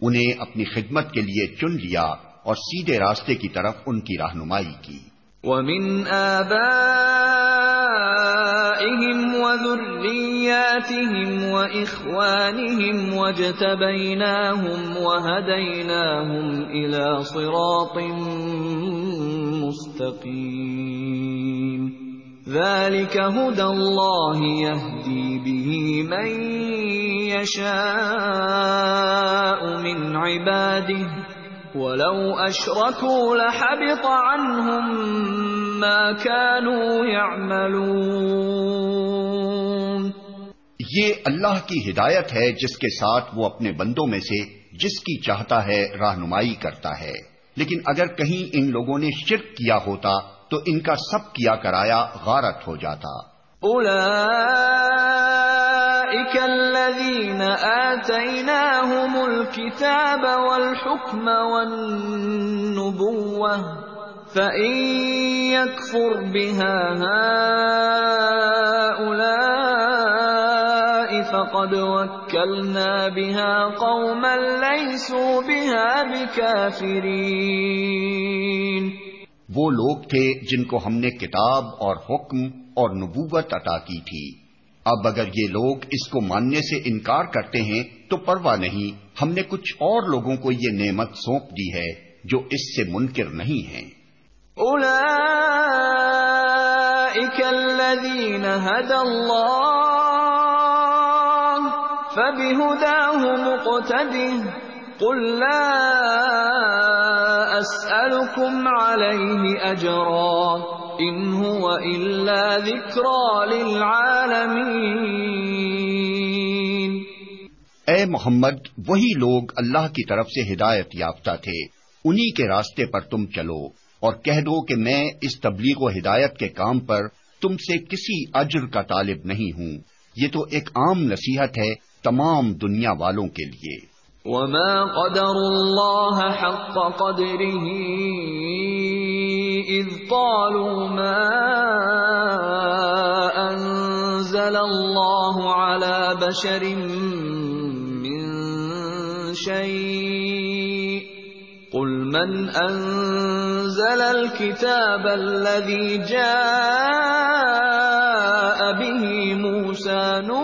انہیں اپنی خدمت کے لیے چن لیا اور سیدھے راستے کی طرف ان کی رہنمائی کی۔ وَمِنْ آبَائِهِمْ وَذُرِّيَّاتِهِمْ وَإِخْوَانِهِمْ وَاجْتَبَيْنَاهُمْ وَهَدَيْنَاهُمْ إِلَى صِرَاطٍ مُسْتَقِيمٍ ذلك هدى الله يهدي به من يشاء من عباده ولو أشركوا لحبط عنهم ما كانوا يعملون. یہ اللہ کی ہدایت ہے جس کے ساتھ وہ اپنے بندوں میں سے جس کی چاہتا ہے رہنمائی کرتا ہے۔ لیکن اگر کہیں ان لوگوں نے شرک کیا ہوتا تو ان کا سب کیا کرایا غارت ہو جاتا۔ اولئك الذين آتيناهم الكتاب والحكم والنبوة فإن يكفر بها هؤلاء فقد وكلنا بها قوما ليسوا بها بكافرين وہ لوگ تھے جن کو ہم نے کتاب اور حکم اور نبوت عطا کی تھی۔ اب اگر یہ لوگ اس کو ماننے سے انکار کرتے ہیں تو پرواہ نہیں، ہم نے کچھ اور لوگوں کو یہ نعمت سونپ دی ہے جو اس سے منکر نہیں ہیں۔ قل لا اسألكم عليه اجرا۔ ان هو الا ذكرى للعالمين. اے محمد وہی لوگ اللہ کی طرف سے ہدایت یافتہ تھے انہی کے راستے پر تم چلو اور کہہ دو کہ میں اس تبلیغ و ہدایت کے کام پر تم سے کسی اجر کا طالب نہیں ہوں۔ یہ تو ایک عام نصیحت ہے تمام دنیا والوں کے لیے۔ وما قدر الله حق قدره اذ قالوا ما انزل الله على بشر من شيء قل من انزل الكتاب الذي جاء به موسى نورا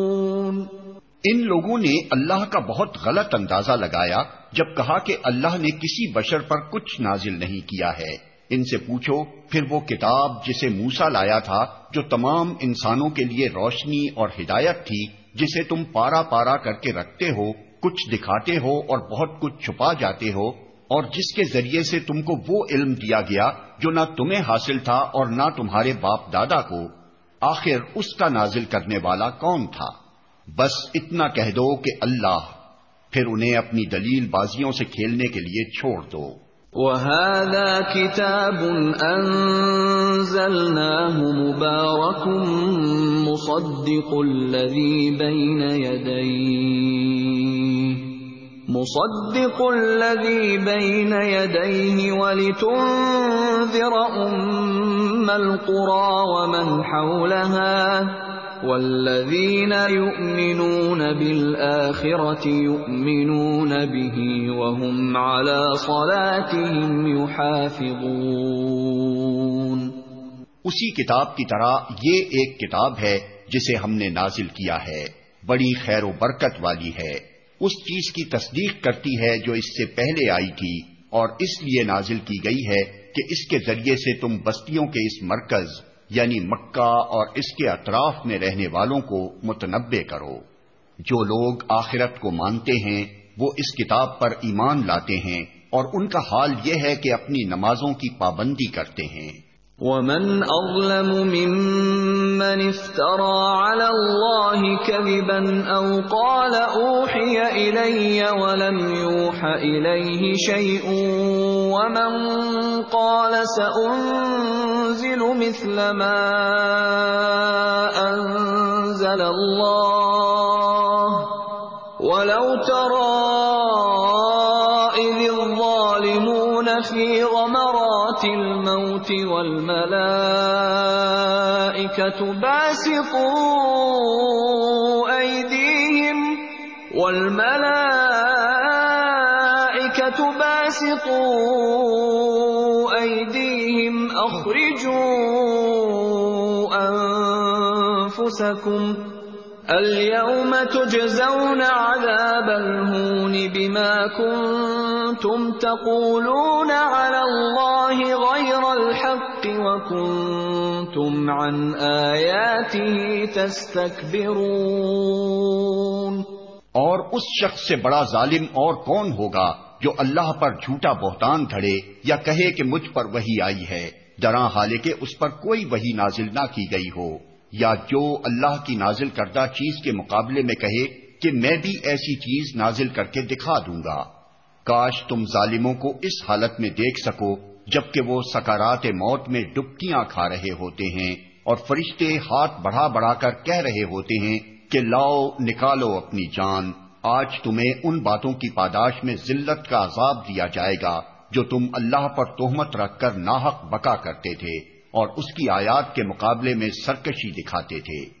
ان لوگوں نے اللہ کا بہت غلط اندازہ لگایا جب کہا کہ اللہ نے کسی بشر پر کچھ نازل نہیں کیا ہے۔ ان سے پوچھو، پھر وہ کتاب جسے موسا لایا تھا، جو تمام انسانوں کے لیے روشنی اور ہدایت تھی، جسے تم پارا پارا کر کے رکھتے ہو، کچھ دکھاتے ہو اور بہت کچھ چھپا جاتے ہو، اور جس کے ذریعے سے تم کو وہ علم دیا گیا جو نہ تمہیں حاصل تھا اور نہ تمہارے باپ دادا کو۔ آخر اس کا نازل کرنے والا کون تھا؟ بس اتنا کہہ دو کہ اللہ، پھر انہیں اپنی دلیل بازیوں سے کھیلنے کے لیے چھوڑ دو۔ وهذا كتاب أنزلناه مبارك مصدق الذي بين يديه، مصدق الذي بين يديه ولتنذر أم القرى ومن حولها والذين يؤمنون بالآخرة يؤمنون به وهم على صلاتهم يحافظون اسی کتاب کی طرح یہ ایک کتاب ہے جسے ہم نے نازل کیا ہے، بڑی خیر و برکت والی ہے۔ اس چیز کی تصدیق کرتی ہے جو اس سے پہلے آئی تھی اور اس لیے نازل کی گئی ہے کہ اس کے ذریعے سے تم بستیوں کے اس مرکز یعنی مکہ اور اس کے اطراف میں رہنے والوں کو متنبع کرو۔ جو لوگ آخرت کو مانتے ہیں، وہ اس کتاب پر ایمان لاتے ہیں اور ان کا حال یہ ہے کہ اپنی نمازوں کی پابندی کرتے ہیں۔ ومن أظلم ممن افترى على الله كذبا أو قال أوحي إلي ولم يوح إليه شيء ومن قال سأنزل مثل ما أنزل الله والملائكة باسطوا أيديهم والملائكة باسطوا أيديهم أخرجوا أنفسكم اليوم تجزون عذاب الهون بما كنتم تقولون على الله غير الحق وكنتم عن آياته تستكبرون اور اس شخص سے بڑا ظالم اور کون ہوگا جو اللہ پر جھوٹا بہتان دھڑے یا کہے کہ مجھ پر وہی آئی ہے؟ جراں حالے کہ اس پر کوئی وہی نازل نہ کی گئی ہو، یا جو اللہ کی نازل کردہ چیز کے مقابلے میں کہے کہ میں بھی ایسی چیز نازل کر کے دکھا دوں گا۔ کاش تم ظالموں کو اس حالت میں دیکھ سکو جبکہ وہ سکارات موت میں ڈبکیاں کھا رہے ہوتے ہیں اور فرشتے ہاتھ بڑھا بڑھا کر کہہ رہے ہوتے ہیں کہ لاؤ، نکالو اپنی جان۔ آج تمہیں ان باتوں کی پاداش میں ذلت کا عذاب دیا جائے گا جو تم اللہ پر تہمت رکھ کر ناحق بکا کرتے تھے اور اس کی آیات کے مقابلے میں سرکشی دکھاتے تھے۔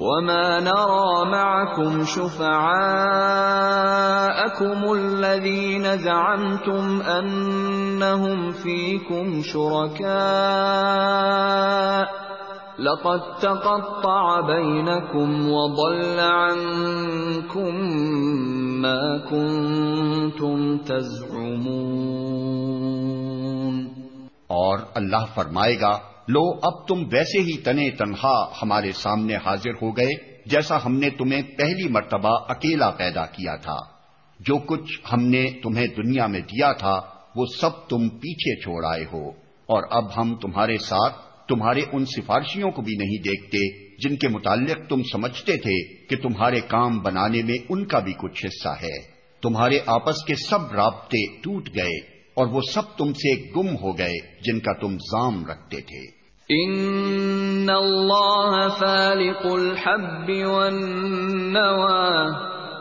وما نرى معكم شفعاءكم الذين زعمتم أنهم فيكم شركاء لقد تقطع بينكم وضل عنكم ما كنتم تزعمون اور اللہ فرمائے گا لو، اب تم ویسے ہی تنے تنہا ہمارے سامنے حاضر ہو گئے جیسا ہم نے تمہیں پہلی مرتبہ اکیلا پیدا کیا تھا۔ جو کچھ ہم نے تمہیں دنیا میں دیا تھا، وہ سب تم پیچھے چھوڑ آئے ہو۔ اور اب ہم تمہارے ساتھ، تمہارے ان سفارشیوں کو بھی نہیں دیکھتے جن کے متعلق تم سمجھتے تھے کہ تمہارے کام بنانے میں ان کا بھی کچھ حصہ ہے۔ تمہارے آپس کے سب رابطے ٹوٹ گئے اور وہ سب تم سے گم ہو گئے جن کا تم زام رکھتے تھے۔ ان اللہ فالق الحب والنوى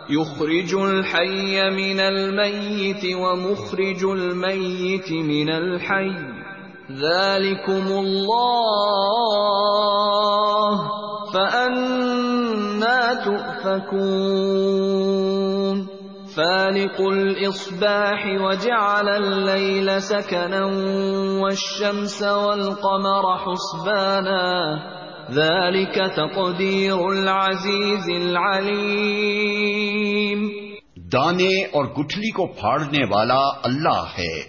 يخرج الحي من الميت ومخرج الميت من الحي ذلكم الله فأنا تؤفكون فالق الاصباح وجعل الليل سكنا والشمس والقمر حسبانا ذلك تقدير العزيز العليم دانے اور گٹھلی کو پھاڑنے والا اللہ ہے۔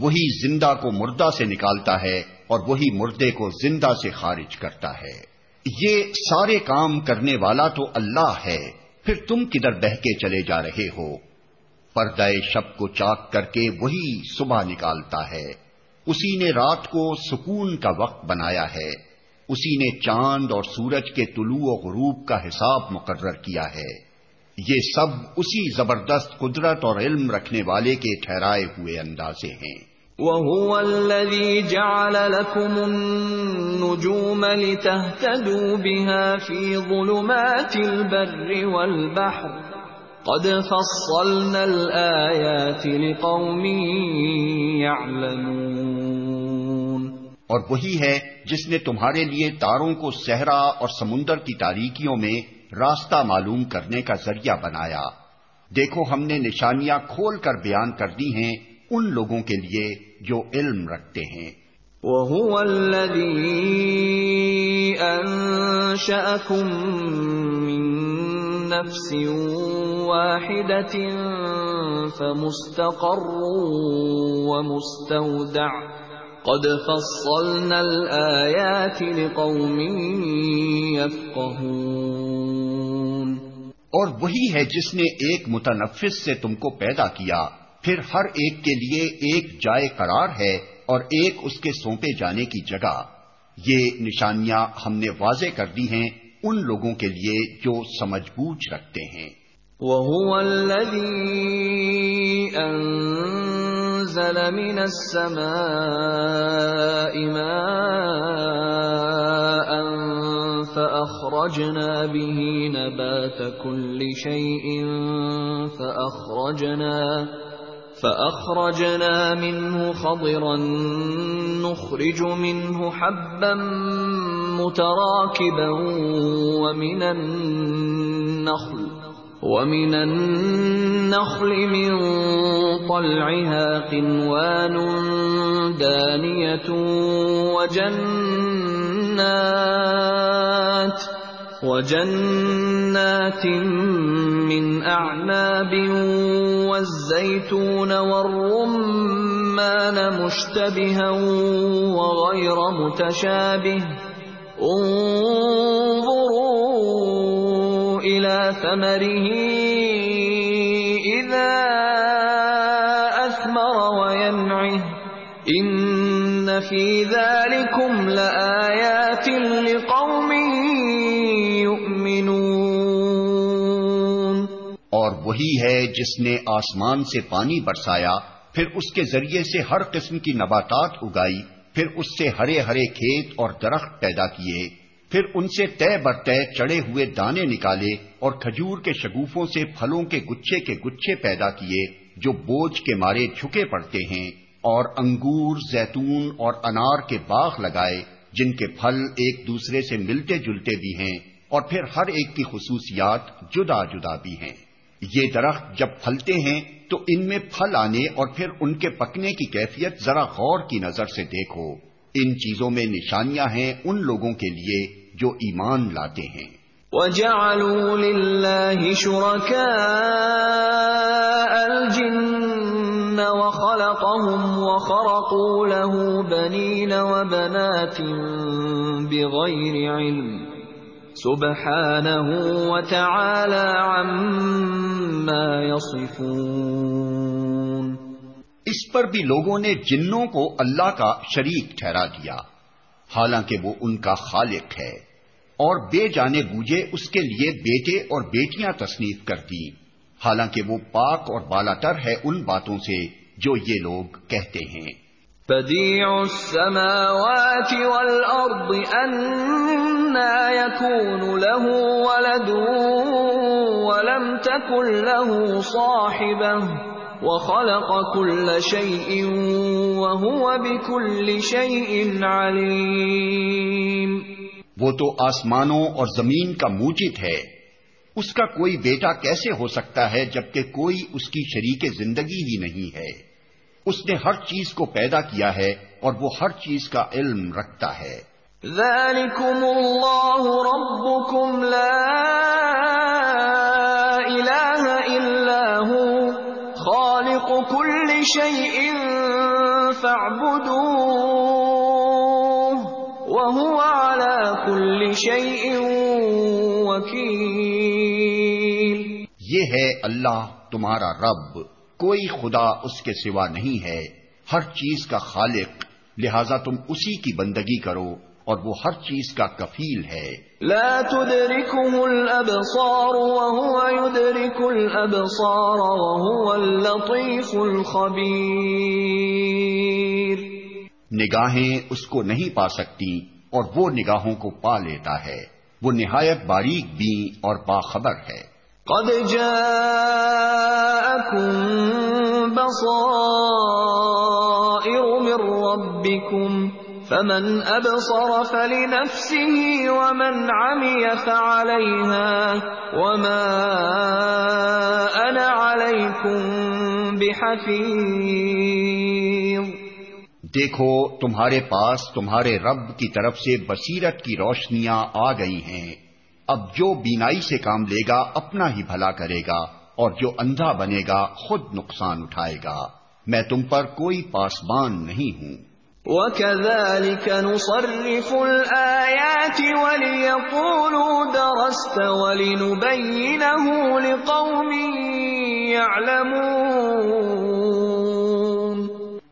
وہی زندہ کو مردہ سے نکالتا ہے اور وہی مردے کو زندہ سے خارج کرتا ہے۔ یہ سارے کام کرنے والا تو اللہ ہے۔ پھر تم کدھر بہ کے چلے جا رہے ہو؟ پردہ شب کو چاک کر کے وہی صبح نکالتا ہے۔ اسی نے رات کو سکون کا وقت بنایا ہے۔ اسی نے چاند اور سورج کے طلوع و غروب کا حساب مقرر کیا ہے۔ یہ سب اسی زبردست قدرت اور علم رکھنے والے کے ٹھہرائے ہوئے اندازے ہیں۔ وَهُوَ الَّذِي جَعَلَ لَكُمُ النُّجُومَ لِتَهْتَدُوا بِهَا فِي ظُلُمَاتِ الْبَرِّ وَالْبَحْرِ قد فصلنا الآيات لقوم يعلمون اور وہی ہے جس نے تمہارے لیے تاروں کو صحرا اور سمندر کی تاریکیوں میں راستہ معلوم کرنے کا ذریعہ بنایا۔ دیکھو ہم نے نشانیاں کھول کر بیان کر دی ہیں ان لوگوں کے لیے جو علم رکھتے ہیں۔ وَهُوَ الَّذِي أَنشَأَكُم مِّن نفس واحدة فمستقر ومستودع. قد فصلنا الآيات لقوم يفقهون. اور وہی ہے جس نے ایک متنفس سے تم کو پیدا کیا، پھر ہر ایک کے لیے ایک جائے قرار ہے اور ایک اس کے سونپے جانے کی جگہ۔ یہ نشانیاں ہم نے واضح کر دی ہیں۔ ان لوگوں کے لیے جو سمجھ بوجھ رکھتے ہیں۔ وَهُوَ الَّذِي أَنزَلَ مِنَ السَّمَاءِ مَاءً فَأَخْرَجْنَا بِهِ نَبَاتَ كُلِّ شَيْءٍ فَأَخْرَجْنَا فأخرجنا منه خضرا نخرج منه حبا متراكبا ومن النخل ومن النخل من طلعها قنوان دانية وجنات وجنات من أعناب والزيتون والرمان مشتبها وغير متشابه انظروا إلى ثمره إذا أثمر وينعه إن في ذلكم لآيات وہی ہے جس نے آسمان سے پانی برسایا، پھر اس کے ذریعے سے ہر قسم کی نباتات اگائی، پھر اس سے ہرے ہرے کھیت اور درخت پیدا کیے، پھر ان سے طے برتے چڑے ہوئے دانے نکالے اور کھجور کے شگوفوں سے پھلوں کے گچھے کے گچھے پیدا کیے، جو بوجھ کے مارے جھکے پڑتے ہیں، اور انگور، زیتون اور انار کے باغ لگائے، جن کے پھل ایک دوسرے سے ملتے جلتے بھی ہیں، اور پھر ہر ایک کی خصوصیات جدا جدا بھی ہیں۔ یہ درخت جب پھلتے ہیں تو ان میں پھل آنے اور پھر ان کے پکنے کی کیفیت ذرا غور کی نظر سے دیکھو۔ ان چیزوں میں نشانیاں ہیں ان لوگوں کے لیے جو ایمان لاتے ہیں۔ وَجَعَلُوا لِلَّهِ شُرَكَاءَ الْجِنَّ وَخَلَقَهُمْ وَخَرَقُوا لَهُ بَنِينَ وَبَنَاتٍ بِغَيْرِ عِلْمٍ سبحانه وتعالى عما يصفون۔ اس پر بھی لوگوں نے جنوں کو اللہ کا شریک ٹھہرا دیا۔ حالانکہ وہ ان کا خالق ہے۔ اور بے جانے بوجھے اس کے لیے بیٹے اور بیٹیاں تصنیف کرتی حالانکہ وہ پاک اور بالاتر ہے ان باتوں سے جو یہ لوگ کہتے ہیں۔ بديع السماوات والأرض أنا يكون له ولد ولم تكن له صاحبة وخلق كل شيء وهو بكل شيء عليم. وہ تو آسمانوں اور زمین کا موجد ہے۔ اس کا کوئی بیٹا کیسے ہو سکتا ہے جبکہ کوئی اس کی شریک زندگی ہی نہیں ہے؟ اس نے ہر چیز کو پیدا کیا ہے اور وہ ہر چیز کا علم رکھتا ہے۔ ذالکم اللہ ربکم لا الہ الا ہو خالق کل شیء فاعبدوه وهو على كل شيء وكيل۔ یہ ہے اللہ تمہارا رب۔ کوئی خدا اس کے سوا نہیں ہے۔ ہر چیز کا خالق لہذا تم اسی کی بندگی کرو اور وہ ہر چیز کا کفیل ہے۔ لا تدركه الابصار وهو يدرك الابصار وهو اللطيف الخبير نگاہیں اس کو نہیں پا سکتی اور وہ نگاہوں کو پا لیتا ہے۔ وہ نہایت باریک بھی اور باخبر ہے۔ قد جاءكم بصائر من ربكم، فمن أبصر فلنفسه ومن عمي فعليها، وما أنا عليكم بحفيظ۔ دیکھو، تمہارے پاس تمہارے رب کی طرف سے بصیرت کی روشنیاں آ گئی ہیں۔ اب جو بینائی سے کام لے گا اپنا ہی بھلا کرے گا اور جو اندھا بنے گا خود نقصان اٹھائے گا۔ میں تم پر کوئی پاسبان نہیں ہوں۔ وَكَذَلِكَ نُصَرِّفُ الْآيَاتِ وَلِيَقُولُوا دَرَسْتَ وَلِنُبَيِّنَهُ لِقَوْمٍ يَعْلَمُونَ۔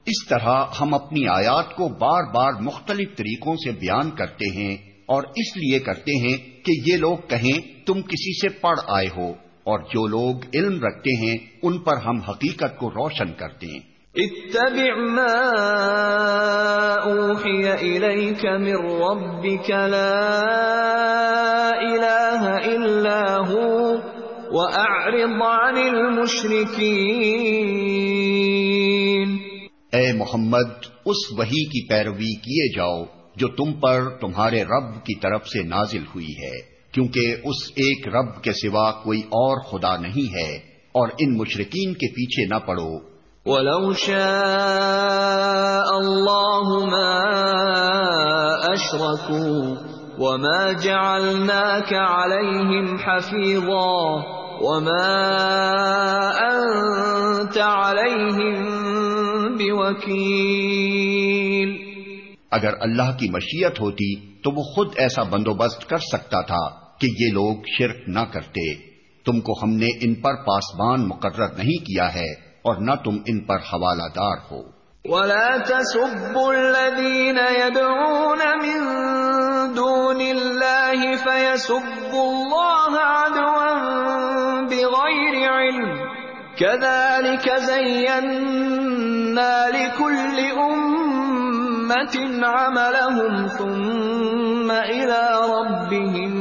اس طرح ہم اپنی آیات کو بار بار مختلف طریقوں سے بیان کرتے ہیں۔ اور اس لیے کرتے ہیں کہ یہ لوگ کہیں تم کسی سے پڑھ آئے ہو اور جو لوگ علم رکھتے ہیں ان پر ہم حقیقت کو روشن کرتے ہیں اتبع ما اوحی الیک من ربک لا الہ الا ہو واعرض عن المشرکین۔ اے محمد اس وحی کی پیروی کیے جاؤ۔ جو تم پر تمہارے رب کی طرف سے نازل ہوئی ہے، کیونکہ اس ایک رب کے سوا کوئی اور خدا نہیں ہے، اور ان مشرقین کے پیچھے نہ پڑو۔ وَلَوْ شَاءَ اللَّهُ مَا أَشْرَكُوا وَمَا جَعَلْنَاكَ عَلَيْهِمْ حَفِيظًا وَمَا أَنْتَ عَلَيْهِمْ بِوَكِيلٍ اگر اللہ کی مشیت ہوتی تو وہ خود ایسا بندوبست کر سکتا تھا کہ یہ لوگ شرک نہ کرتے۔ تم کو ہم نے ان پر پاسبان مقرر نہیں کیا ہے اور نہ تم ان پر حوالہ دار ہو۔ ولا تسبوا الذين يدعون من دون الله فيسبوا الله عدوا بغير علم كذلك زينا لكل أمة عملهم ثم إلى ربهم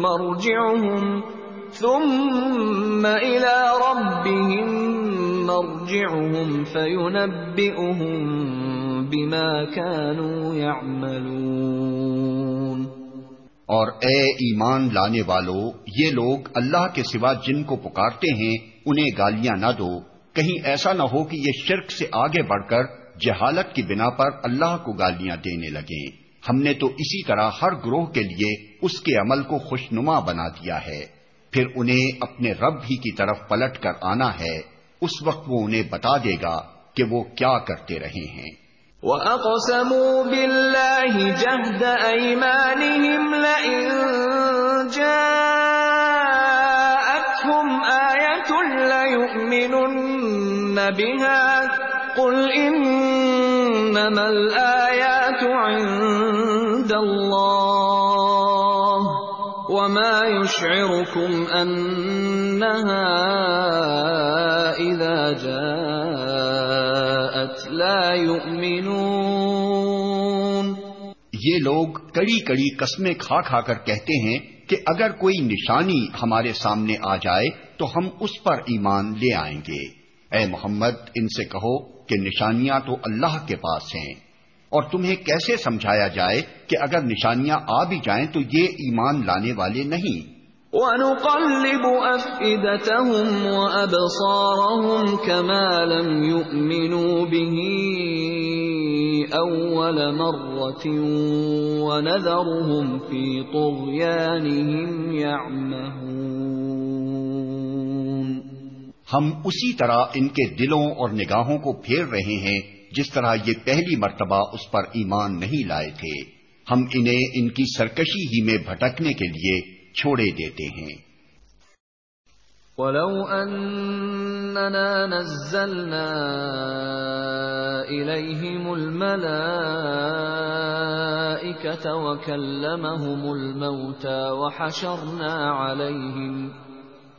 مرجعهم ثم إلى ربهم مرجعهم فينبئهم بما كانوا يعملون اور اے ایمان لانے والو، یہ لوگ اللہ کے سوا جن کو پکارتے ہیں، انہیں گالیاں نہ دو۔ کہیں ایسا نہ ہو کہ یہ شرک سے آگے بڑھ کر جہالت کی بنا پر اللہ کو گالیاں دینے لگے۔ ہم نے تو اسی طرح ہر گروہ کے لیے اس کے عمل کو خوشنما بنا دیا ہے۔ پھر انہیں اپنے رب ہی کی طرف پلٹ کر آنا ہے۔ اس وقت وہ انہیں بتا دے گا کہ وہ کیا کرتے رہے ہیں۔ وَأَقْسَمُوا بِاللَّهِ جَهْدَ أَيْمَانِهِمْ لَئِن جَاءَتْهُمْ آيَةٌ لَيُؤْمِنُنَّ بِهَا قل انما الآيات عند الله وما يشعركم انها اذا جاءت لا يؤمنون۔ یہ لوگ کڑی کڑی قسمیں کھا کھا کر کہتے ہیں کہ اگر کوئی نشانی ہمارے سامنے آ جائے تو ہم اس پر ایمان لے آئیں گے۔ اے محمد، ان سے کہو کہ نشانیاں تو اللہ کے پاس ہیں۔ اور تمہیں کیسے سمجھایا جائے کہ اگر نشانیاں آ بھی جائیں تو یہ ایمان لانے والے نہیں؟ وَنُقَلِّبُ أَفْئِدَتَهُمْ وَأَبْصَارَهُمْ كَمَا لَمْ يُؤْمِنُوا بِهِ أَوَّلَ مَرَّةٍ وَنَذَرُهُمْ فِي طُغْيَانِهِمْ يَعْمَهُونَ ہم اسی طرح ان کے دلوں اور نگاہوں کو پھیر رہے ہیں، جس طرح یہ پہلی مرتبہ اس پر ایمان نہیں لائے تھے۔ ہم انہیں ان کی سرکشی ہی میں بھٹکنے کے لیے چھوڑے دیتے ہیں۔ وَلَوْ أَنَّنَا نَزَّلْنَا إِلَيْهِمُ الْمَلَائِكَةَ وَكَلَّمَهُمُ الْمَوْتَى وَحَشَرْنَا عَلَيْهِمْ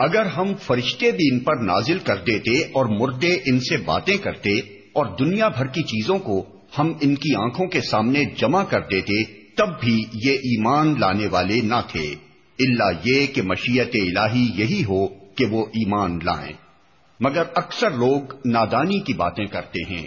اگر ہم فرشتے بھی ان پر نازل کر دیتے اور مردے ان سے باتیں کرتے اور دنیا بھر کی چیزوں کو ہم ان کی آنکھوں کے سامنے جمع کر دیتے، تب بھی یہ ایمان لانے والے نہ تھے۔ اللہ یہ کہ مشیت الہی یہی ہو کہ وہ ایمان لائیں۔ مگر اکثر لوگ نادانی کی باتیں کرتے ہیں۔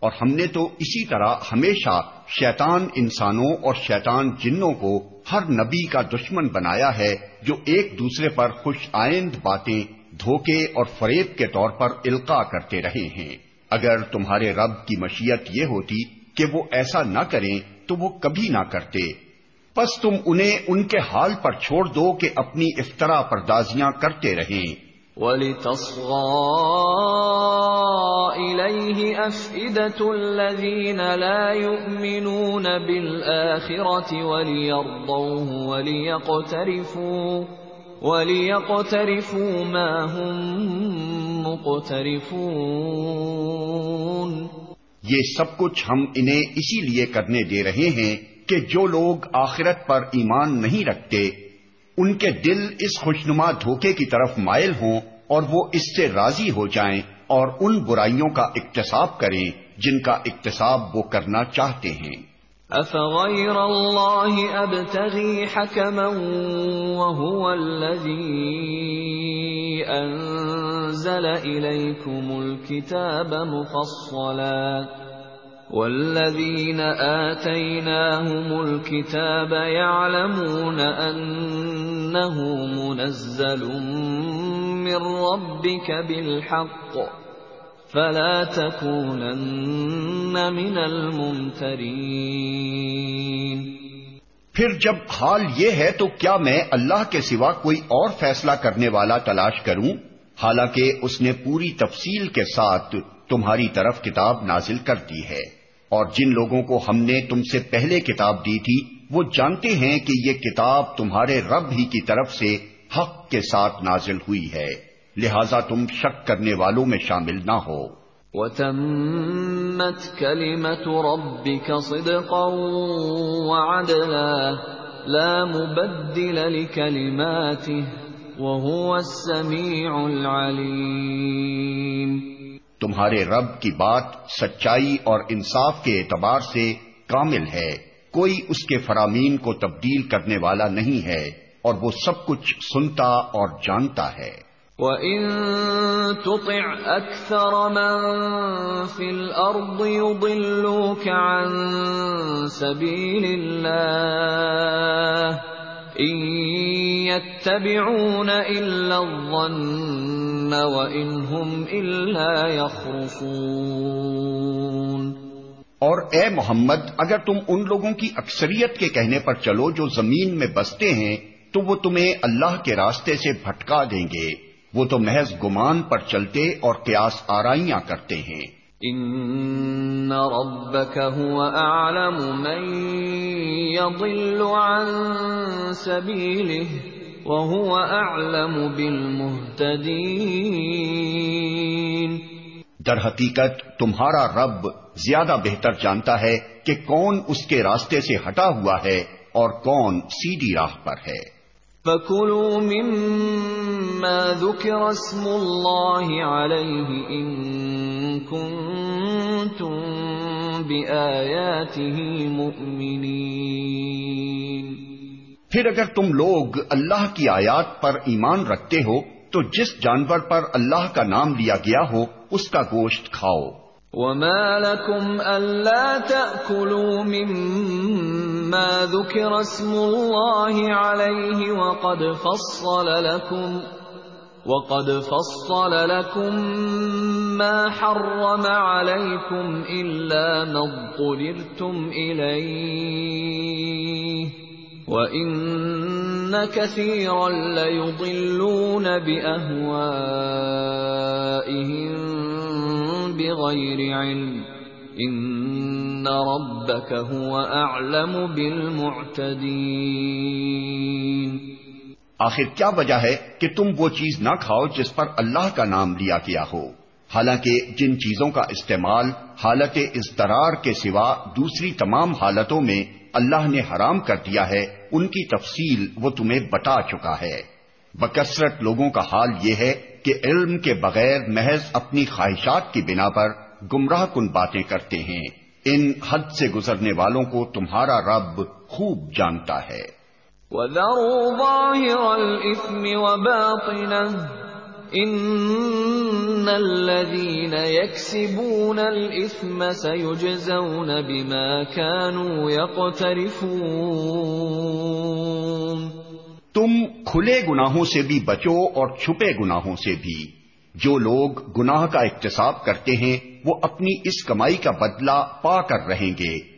اور ہم نے تو اسی طرح ہمیشہ شیطان انسانوں اور شیطان جنوں کو ہر نبی کا دشمن بنایا ہے، جو ایک دوسرے پر خوش آئند باتیں دھوکے اور فریب کے طور پر القا کرتے رہے ہیں۔ اگر تمہارے رب کی مشیت یہ ہوتی کہ وہ ایسا نہ کریں، تو وہ کبھی نہ کرتے۔ بس تم انہیں ان کے حال پر چھوڑ دو کہ اپنی افطرا پردازیاں کرتے رہیں۔ وَلِتَصْغَى إِلَيْهِ أَفْئِدَةُ الَّذِينَ لَا يُؤْمِنُونَ بِالْآخِرَةِ وَلِيَرْضَوْهُ وَلِيَقْتَرِفُوا وَلِيَقْتَرِفُوا مَا هُمْ مُقْتَرِفُونَ یہ سب کچھ ہم انہیں اسی لیے کرنے دے رہے ہیں کہ جو لوگ آخرت پر ایمان نہیں رکھتے ان کے دل اس خوشنما دھوکے کی طرف مائل ہوں اور وہ اس سے راضی ہو جائیں اور ان برائیوں کا اقتصاب کریں جن کا اقتصاب وہ کرنا چاہتے ہیں۔ افغیر اللہ ابتغی حکما وهو الذی انزل الیکم الكتاب مفصلا والذين آتيناهم الكتاب يعلمون أنه منزل من ربك بالحق فلا تكونن من الممترين پھر جب حال یہ ہے تو کیا میں اللہ کے سوا کوئی اور فیصلہ کرنے والا تلاش کروں؟ حالانکہ اس نے پوری تفصیل کے ساتھ تمہاری طرف کتاب نازل کر دی ہے۔ اور جن لوگوں کو ہم نے تم سے پہلے کتاب دی تھی، وہ جانتے ہیں کہ یہ کتاب تمہارے رب ہی کی طرف سے حق کے ساتھ نازل ہوئی ہے۔ لہذا تم شک کرنے والوں میں شامل نہ ہو۔ وَتَمَّتْ كَلِمَةُ رَبِّكَ صِدْقًا وَعَدْلًا، لَا مُبَدِّلَ لِكَلِمَاتِهِ وَهُوَ السَّمِيعُ الْعَلِيمُ تمہارے رب کی بات سچائی اور انصاف کے اعتبار سے کامل ہے۔ کوئی اس کے فرامین کو تبدیل کرنے والا نہیں ہے اور وہ سب کچھ سنتا اور جانتا ہے۔ وَإِن تُطِعْ أَكْثَرَ مَن فِي الْأَرْضِ يُضِلُّوكَ عَن سَبِيلِ اللَّهِ يتبعون الا الظن وان هم الا يخرصون اور اے محمد، اگر تم ان لوگوں کی اکثریت کے کہنے پر چلو جو زمین میں بستے ہیں، تو وہ تمہیں اللہ کے راستے سے بھٹکا دیں گے۔ وہ تو محض گمان پر چلتے اور قیاس آرائیاں کرتے ہیں۔ ان ربك هو اعلم من يضل عن سبيله وهو اعلم بالمهتدين در حقیقت تمہارا رب زیادہ بہتر جانتا ہے کہ کون اس کے راستے سے ہٹا ہوا ہے اور کون سیدھی راہ پر ہے۔ فَكُلُوا مِمَّا ذُكِرَ اسْمُ اللَّهِ عَلَيْهِ إِن كُنتُم بِآيَاتِهِ مُؤْمِنِينَ پھر اگر تم لوگ اللہ کی آیات پر ایمان رکھتے ہو، تو جس جانور پر اللہ کا نام لیا گیا ہو، اس کا گوشت کھاؤ۔ وما لكم ألا تأكلوا مما ذكر اسم الله عليه وقد فصل لكم وقد فصل لكم ما حرم عليكم إلا ما اضطررتم إليه وَإِنَّ كَثِيرًا لَيُضِلُّونَ بِأَهْوَائِهِمْ بِغَيْرِ عِلْمٍ إِنَّ رَبَّكَ هُوَ أَعْلَمُ بِالْمُعْتَدِينَ آخر کیا وجہ ہے کہ تم وہ چیز نہ کھاؤ جس پر اللہ کا نام لیا گیا ہو؟ حالانکہ جن چیزوں کا استعمال حالت اضطرار کے سوا دوسری تمام حالتوں میں اللہ نے حرام کر دیا ہے، ان کی تفصیل وہ تمہیں بتا چکا ہے۔ بکثرت لوگوں کا حال یہ ہے کہ علم کے بغیر محض اپنی خواہشات کی بنا پر گمراہ کن باتیں کرتے ہیں۔ ان حد سے گزرنے والوں کو تمہارا رب خوب جانتا ہے۔ وَذَرُوا ظَاهِرَ الْإِثْمِ وَبَاطِنَهُ ان الذين يكسبون الاثم سيجزون بما كانوا يقترفون تم کھلے گناہوں سے بھی بچو اور چھپے گناہوں سے بھی۔ جو لوگ گناہ کا اقتصاب کرتے ہیں، وہ اپنی اس کمائی کا بدلہ پا کر رہیں گے۔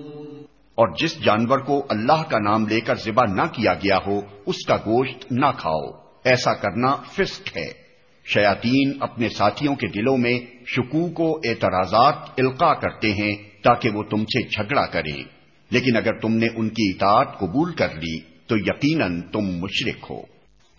اور جس جانور کو اللہ کا نام لے کر ذبح نہ کیا گیا ہو، اس کا گوشت نہ کھاؤ۔ ایسا کرنا فسق ہے۔ شیاتین اپنے ساتھیوں کے دلوں میں شکوک و اعتراضات القا کرتے ہیں تاکہ وہ تم سے جھگڑا کریں۔ لیکن اگر تم نے ان کی اطاعت قبول کر لی، تو یقیناً تم مشرق ہو۔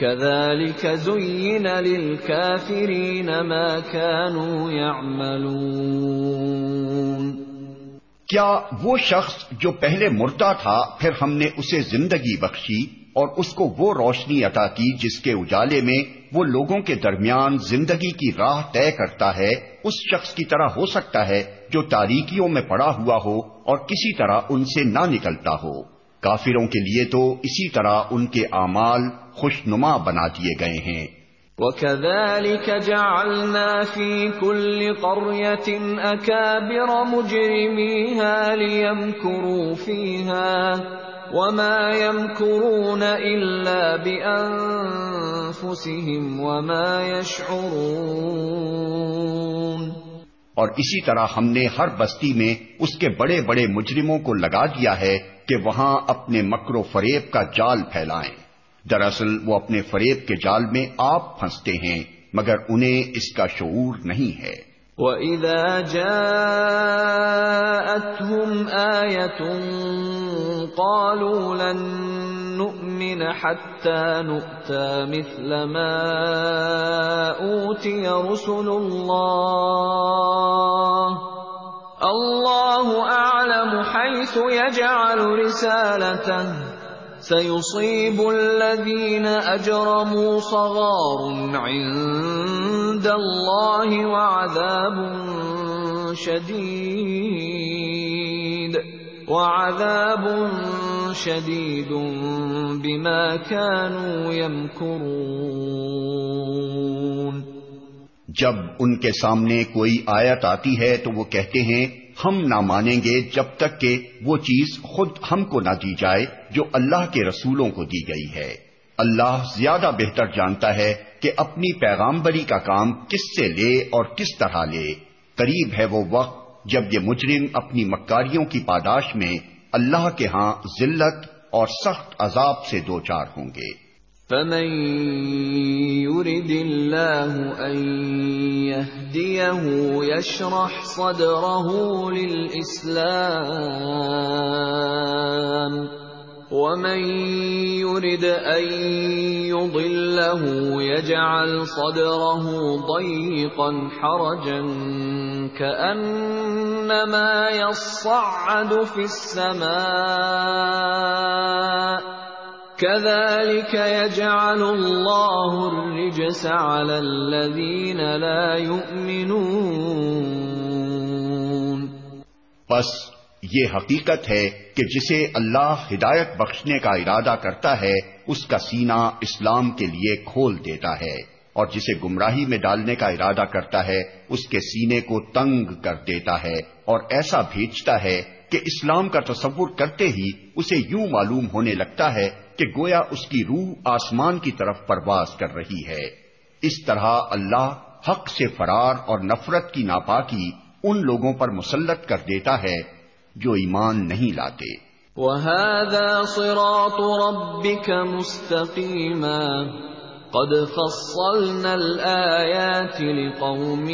كذلك زين للكافرين ما كانوا يعملون۔ کیا وہ شخص جو پہلے مردہ تھا، پھر ہم نے اسے زندگی بخشی اور اس کو وہ روشنی عطا کی جس کے اجالے میں وہ لوگوں کے درمیان زندگی کی راہ طے کرتا ہے، اس شخص کی طرح ہو سکتا ہے جو تاریکیوں میں پڑا ہوا ہو اور کسی طرح ان سے نہ نکلتا ہو۔ کافروں کے لیے تو اسی طرح ان کے اعمال خوشنما بنا دیے گئے ہیں۔ وَكَذَلِكَ جَعَلْنَا فِي كُلِّ قَرْيَةٍ أَكَابِرَ مُجْرِمِيهَا لِيَمْكُرُوا فِيهَا وَمَا يَمْكُرُونَ إِلَّا بِأَنفُسِهِمْ وَمَا يَشْعُرُونَ۔ اور اسی طرح ہم نے ہر بستی میں اس کے بڑے بڑے مجرموں کو لگا دیا ہے کہ وہاں اپنے مکر و فریب کا جال پھیلائیں۔ دراصل وہ اپنے فریب کے جال میں آپ پھنستے ہیں، مگر انہیں اس کا شعور نہیں ہے۔ وَإِذَا جَاءَتْهُمْ آيَةٌ قَالُوا لَن نُؤْمِنَ حَتَّى نُؤْتَى مِثْلَ مَا أُوتِيَ رُسُلُ اللَّهِ اللَّهُ أَعْلَمُ حَيْثُ يَجْعَلُ رِسَالَتَهُ سيصيب الذين أجرموا صغار عند الله وعذاب شديد وعذاب شديد بما كانوا يمكرون جب ان کے سامنے کوئی آیت آتی ہے تو وہ کہتے ہیں، ہم نہ مانیں گے جب تک کہ وہ چیز خود ہم کو نہ دی جائے۔ جو اللہ کے رسولوں کو دی گئی ہے۔ اللہ زیادہ بہتر جانتا ہے کہ اپنی پیغامبری کا کام کس سے لے اور کس طرح لے۔ قریب ہے وہ وقت جب یہ مجرم اپنی مکاریوں کی پاداش میں اللہ کے ہاں ذلت اور سخت عذاب سے دو چار ہوں گے۔ فمن يرد الله أن يهديه يشرح صدره للإسلام ومن يرد أن يضله يجعل صدره ضيقا حرجا كأنما يصعد في السماء كذلك يجعل الله الرجس على الذين لا يؤمنون. بس یہ حقیقت ہے کہ جسے اللہ ہدایت بخشنے کا ارادہ کرتا ہے، اس کا سینہ اسلام کے لیے کھول دیتا ہے اور جسے گمراہی میں ڈالنے کا ارادہ کرتا ہے، اس کے سینے کو تنگ کر دیتا ہے اور ایسا بھیجتا ہے کہ اسلام کا تصور کرتے ہی اسے یوں معلوم ہونے لگتا ہے کہ گویا اس کی روح آسمان کی طرف پرواز کر رہی ہے۔ اس طرح اللہ حق سے فرار اور نفرت کی ناپاکی ان لوگوں پر مسلط کر دیتا ہے جو ایمان نہیں لاتے۔ وَهَذَا صِرَاطُ رَبِّكَ مُسْتَقِيمًا قَدْ فَصَّلْنَا الْآيَاتِ لِقَوْمٍ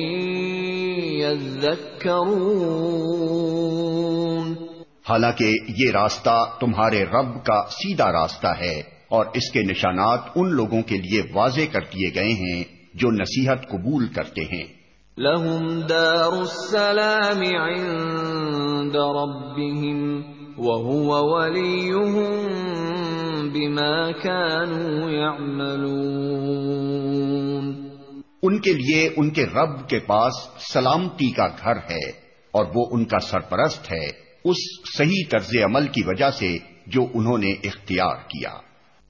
يَذَّكَّرُونَ۔ حالانکہ یہ راستہ تمہارے رب کا سیدھا راستہ ہے اور اس کے نشانات ان لوگوں کے لیے واضح کر دیے گئے ہیں جو نصیحت قبول کرتے ہیں۔ لهم دار السلام عند ربهم وهو وليهم بما كانوا يعملون. ان کے لیے ان کے رب کے پاس سلامتی کا گھر ہے اور وہ ان کا سرپرست ہے، اس صحیح طرز عمل کی وجہ سے جو انہوں نے اختیار کیا۔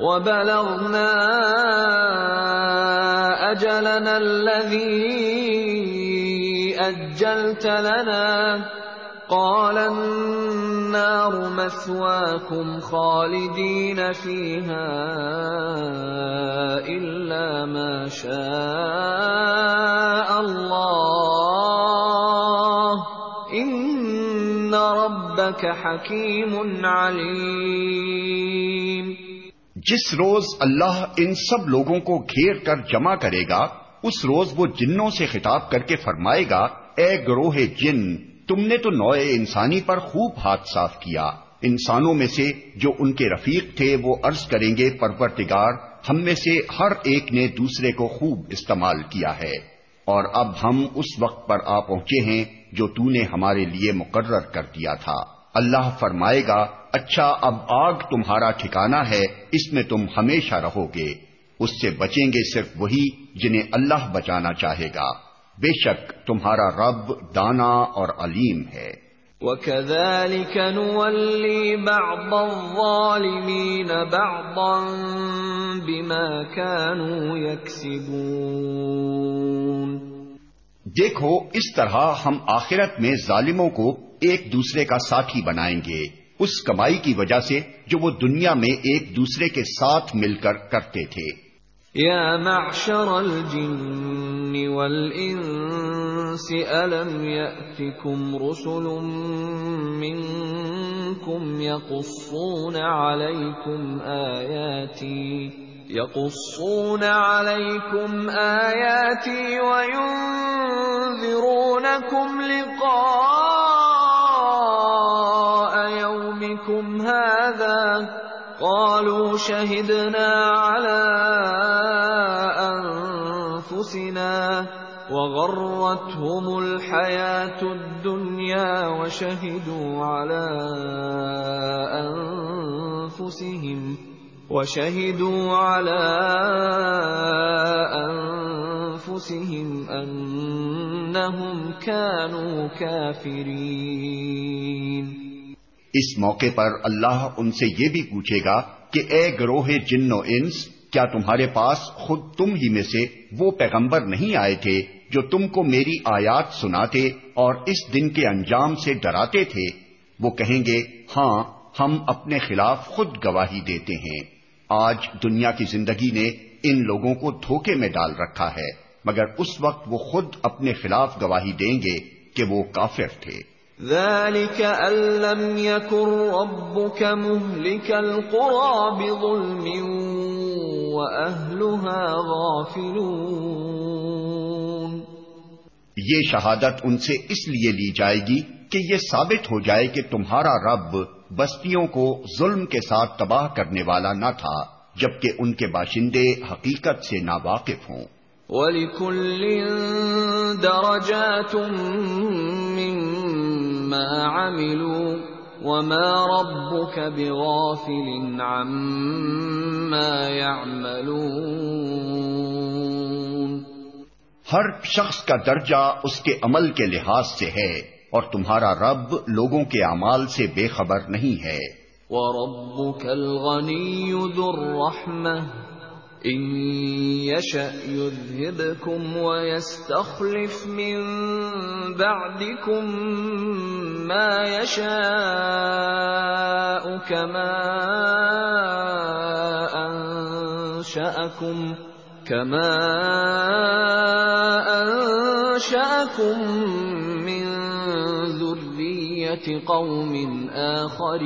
وبلغنا أجلنا الذي أجلت لنا. قال النار مثواكم خالدين فيها إلا ما شاء الله. إن ربك حكيم عليم. جس روز اللہ ان سب لوگوں کو گھیر کر جمع کرے گا، اس روز وہ جنوں سے خطاب کر کے فرمائے گا، اے گروہ جن، تم نے تو نوئے انسانی پر خوب ہاتھ صاف کیا۔ انسانوں میں سے جو ان کے رفیق تھے وہ عرض کریں گے پرورتگار ہم میں سے ہر ایک نے دوسرے کو خوب استعمال کیا ہے۔ اور اب ہم اس وقت پر آ پہنچے ہیں جو تو نے ہمارے لیے مقرر کر دیا تھا۔ اللہ فرمائے گا اچھا اب آگ تمہارا ٹھکانا ہے اس میں تم ہمیشہ رہو گے۔ اس سے بچیں گے صرف وہی جنہیں اللہ بچانا چاہے گا۔ بے شک تمہارا رب دانا اور علیم ہے۔ وَكَذَلِكَ نُوَلِّي بَعْضَ الظَّالِمِينَ بَعْضًا بِمَا كَانُوا يَكْسِبُونَ۔ دیکھو اس طرح ہم آخرت میں ظالموں کو ایک دوسرے کا ساتھی بنائیں گے، اس کمائی کی وجہ سے جو وہ دنیا میں ایک دوسرے کے ساتھ مل کر کرتے تھے۔ یا معشر الجن والانس، الم یأتکم رسل منکم یقصون علیکم آیاتی يقصون عليكم آياتي وينذرونكم لقاء هذا قالوا شهدنا على أنفسنا وغرتهم الحياة الدنيا وشهدوا على أنفسهم وشهدوا على أنفسهم أنهم كانوا كافرين اس موقع پر اللہ ان سے یہ بھی پوچھے گا کہ اے گروہ جن و انس، کیا تمہارے پاس خود تم ہی میں سے وہ پیغمبر نہیں آئے تھے جو تم کو میری آیات سناتے اور اس دن کے انجام سے ڈراتے تھے؟ وہ کہیں گے ہاں ہم اپنے خلاف خود گواہی دیتے ہیں۔ آج دنیا کی زندگی نے ان لوگوں کو دھوکے میں ڈال رکھا ہے، مگر اس وقت وہ خود اپنے خلاف گواہی دیں گے کہ وہ کافر تھے۔ ذلك أن لم يكن ربك مهلك القرى بظلم وأهلها غافلون یہ شہادت ان سے اس لیے لی جائے گی کہ یہ ثابت ہو جائے کہ تمہارا رب بستیوں کو ظلم کے ساتھ تباہ کرنے والا نہ تھا جبکہ ان کے باشندے حقیقت سے ناواقف ہوں۔ وَلِكُلٍّ دَرَجَاتٌ مِّمَّا عَمِلُوا وَمَا رَبُّكَ بِغَافِلٍ عَمَّا يَعْمَلُونَ۔ ہر شخص کا درجہ اس کے عمل کے لحاظ سے ہے اور تمہارا رب لوگوں کے اعمال سے بے خبر نہیں ہے۔ وَرَبُّكَ الْغَنِيُّ ذُو الرَّحْمَةِ۔ إِن يَشَأْ يُذْهِبْكُمْ وَيَسْتَخْلِفْ مِن بَعْدِكُم مَّا يَشَاءُ كَمَا أَنشَأَكُم كَمَا أَنشَأَكُم قوم آخرین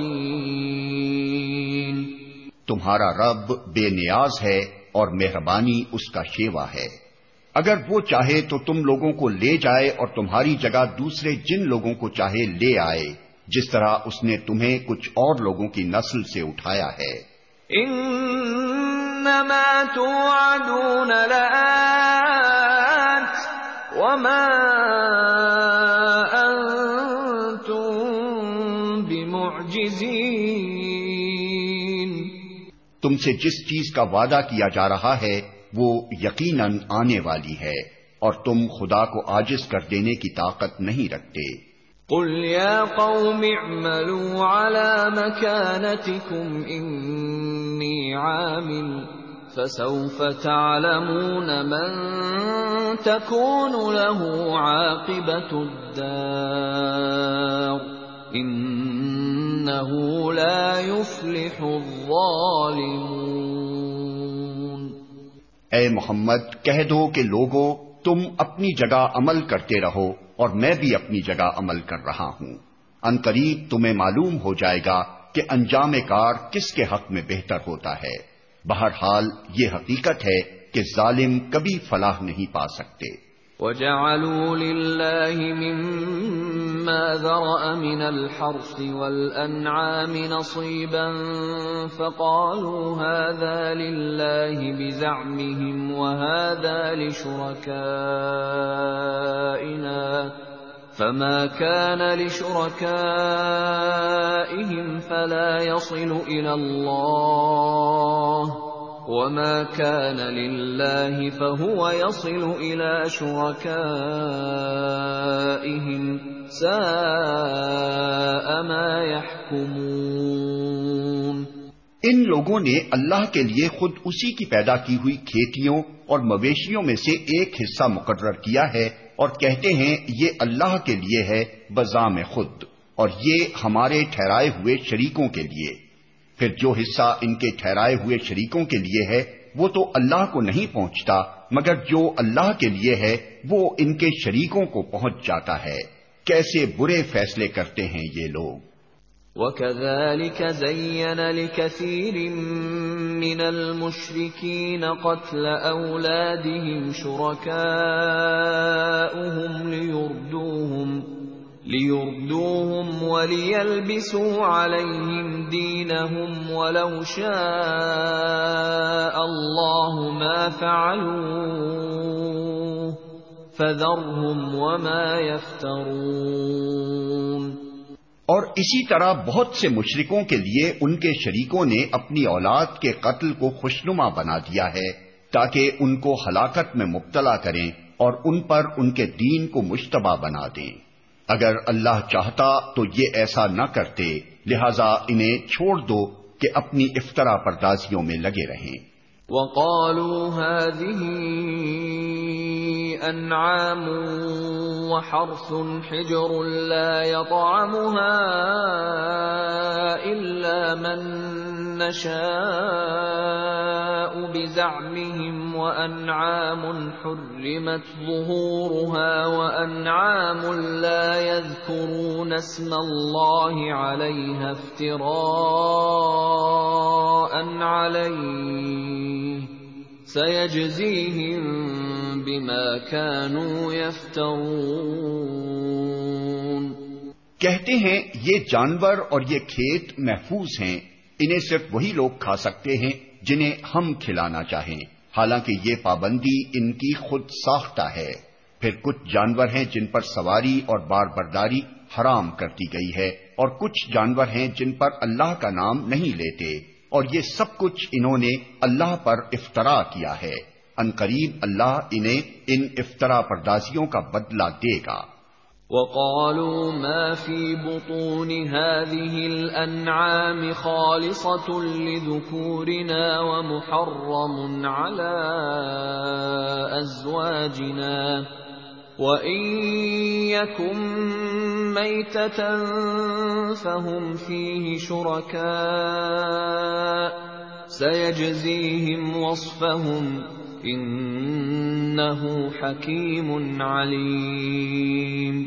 تمہارا رب بے نیاز ہے اور مہربانی اس کا شیوا ہے۔ اگر وہ چاہے تو تم لوگوں کو لے جائے اور تمہاری جگہ دوسرے جن لوگوں کو چاہے لے آئے، جس طرح اس نے تمہیں کچھ اور لوگوں کی نسل سے اٹھایا ہے۔ انما توعدون لآت، وما تم سے جس چیز کا وعدہ کیا جا رہا ہے، وہ یقیناً آنے والی ہے، اور تم خدا کو آجز کر دینے کی طاقت نہیں رکھتے۔ قل يا قوم اعملوا على مكانتكم إني عامل، فسوف تعلمون من تكون له عاقبة الدار۔ إنه لا يفلح الظالمون۔ اے محمد، کہہ دو کہ لوگوں، تم اپنی جگہ عمل کرتے رہو اور میں بھی اپنی جگہ عمل کر رہا ہوں۔ ان قریب تمہیں معلوم ہو جائے گا کہ انجام کار کس کے حق میں بہتر ہوتا ہے۔ بہرحال، یہ حقیقت ہے کہ ظالم کبھی فلاح نہیں پا سکتے۔ وجعلوا لله مما ذرأ من الحرث والأنعام نصيبا فقالوا هذا لله بزعمهم وهذا لشركائنا فما كان لشركائهم فلا يصل إلى الله وما كان لله فهو يصل الى شركائهم ساء ما يحكمون ان لوگوں نے اللہ کے لیے خود اسی کی پیدا کی ہوئی کھیتیوں اور مویشیوں میں سے ایک حصہ مقرر کیا ہے اور کہتے ہیں یہ اللہ کے لیے ہے بزام خود اور یہ ہمارے ٹھہرائے ہوئے شریکوں کے لیے۔ پھر جو حصہ ان کے ٹھہرائے ہوئے شریکوں کے لیے ہے، وہ تو اللہ کو نہیں پہنچتا، مگر جو اللہ کے لیے ہے، وہ ان کے شریکوں کو پہنچ جاتا ہے۔ کیسے برے فیصلے کرتے ہیں یہ لوگ؟ وَكَذَلِكَ زَيَّنَ لِكَثِيرٍ مِّنَ الْمُشْرِكِينَ قَتْلَ أَوْلَادِهِمْ شُرَكَاؤُهُمْ لِيُرْدُوهُمْ لِيُرْدُوهُمْ وَلِيَلْبِسُوا عَلَيْهِمْ دِينَهُمْ وَلَوْ شَاءَ اللَّهُ مَا فَعَلُوهُ فَذَرْهُمْ وَمَا يَفْتَرُونَ اور اسی طرح بہت سے مشرکوں کے لیے ان کے شریکوں نے اپنی اولاد کے قتل کو خوشنما بنا دیا ہے تاکہ ان کو ہلاکت میں مبتلا کریں اور ان پر ان کے دین کو مشتبہ بنا دیں۔ اگر اللہ چاہتا تو یہ ایسا نہ کرتے، لہذا انہیں چھوڑ دو کہ اپنی افطرا پردازیوں میں لگے رہیں۔ وقالوا هذه انعام وحرث حجر لا يطعمها الا من نشاء بزعمهم وانعام حرمت ظهورها وانعام لا يذكرون اسم الله عليها افتراء عليه سيجزيهم بما كانوا يفترون۔ کہتے ہیں، یہ جانور اور یہ کھیت محفوظ ہیں، انہیں صرف وہی لوگ کھا سکتے ہیں جنہیں ہم کھلانا چاہیں۔ حالانکہ یہ پابندی ان کی خود ساختہ ہے۔ پھر کچھ جانور ہیں جن پر سواری اور بار برداری حرام کر دی گئی ہے، اور کچھ جانور ہیں جن پر اللہ کا نام نہیں لیتے۔ اور یہ سب کچھ انہوں نے اللہ پر افطرا کیا ہے۔ ان قریب اللہ انہیں ان افطرا پردازیوں کا بدلہ دے گا۔ وقالوا ما في بطون هذه الأنعام خالصة لذكورنا ومحرم على أزواجنا۔ وإن يكن ميتة فهم فيه شركاء سيجزيهم وصفهم إنه حكيم عليم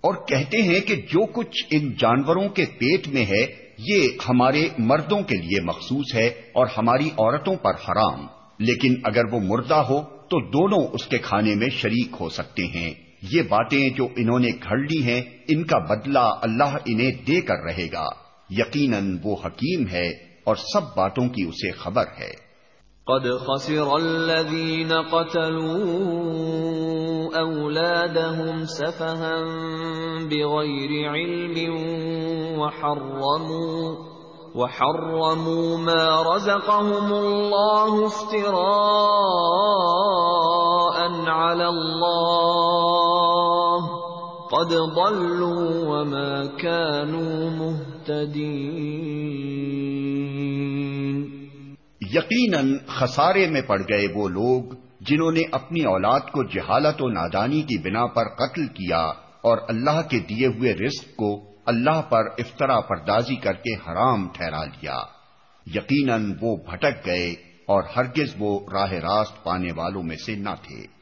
اور کہتے ہیں کہ جو کچھ ان جانوروں کے پیٹ میں ہے، یہ ہمارے مردوں کے لیے مخصوص ہے اور ہماری عورتوں پر حرام۔ لیکن اگر وہ مردہ ہو تو دونوں اس کے کھانے میں شریک ہو سکتے ہیں۔ یہ باتیں جو انہوں نے گھڑ لی ہیں، ان کا بدلہ اللہ انہیں دے کر رہے گا۔ یقیناً وہ حکیم ہے اور سب باتوں کی اسے خبر ہے۔ قد خسر الذين قتلوا أولادهم سفها بغير علم وحرموا وحرموا ما رزقهم الله افتراء على الله. قد ضلوا وما كانوا مهتدين. یقیناً خسارے میں پڑ گئے وہ لوگ جنہوں نے اپنی اولاد کو جہالت و نادانی کی بنا پر قتل کیا اور اللہ کے دیے ہوئے رزق کو اللہ پر افطرا پردازی کر کے حرام ٹھہرا لیا۔ یقیناً وہ بھٹک گئے اور ہرگز وہ راہ راست پانے والوں میں سے نہ تھے۔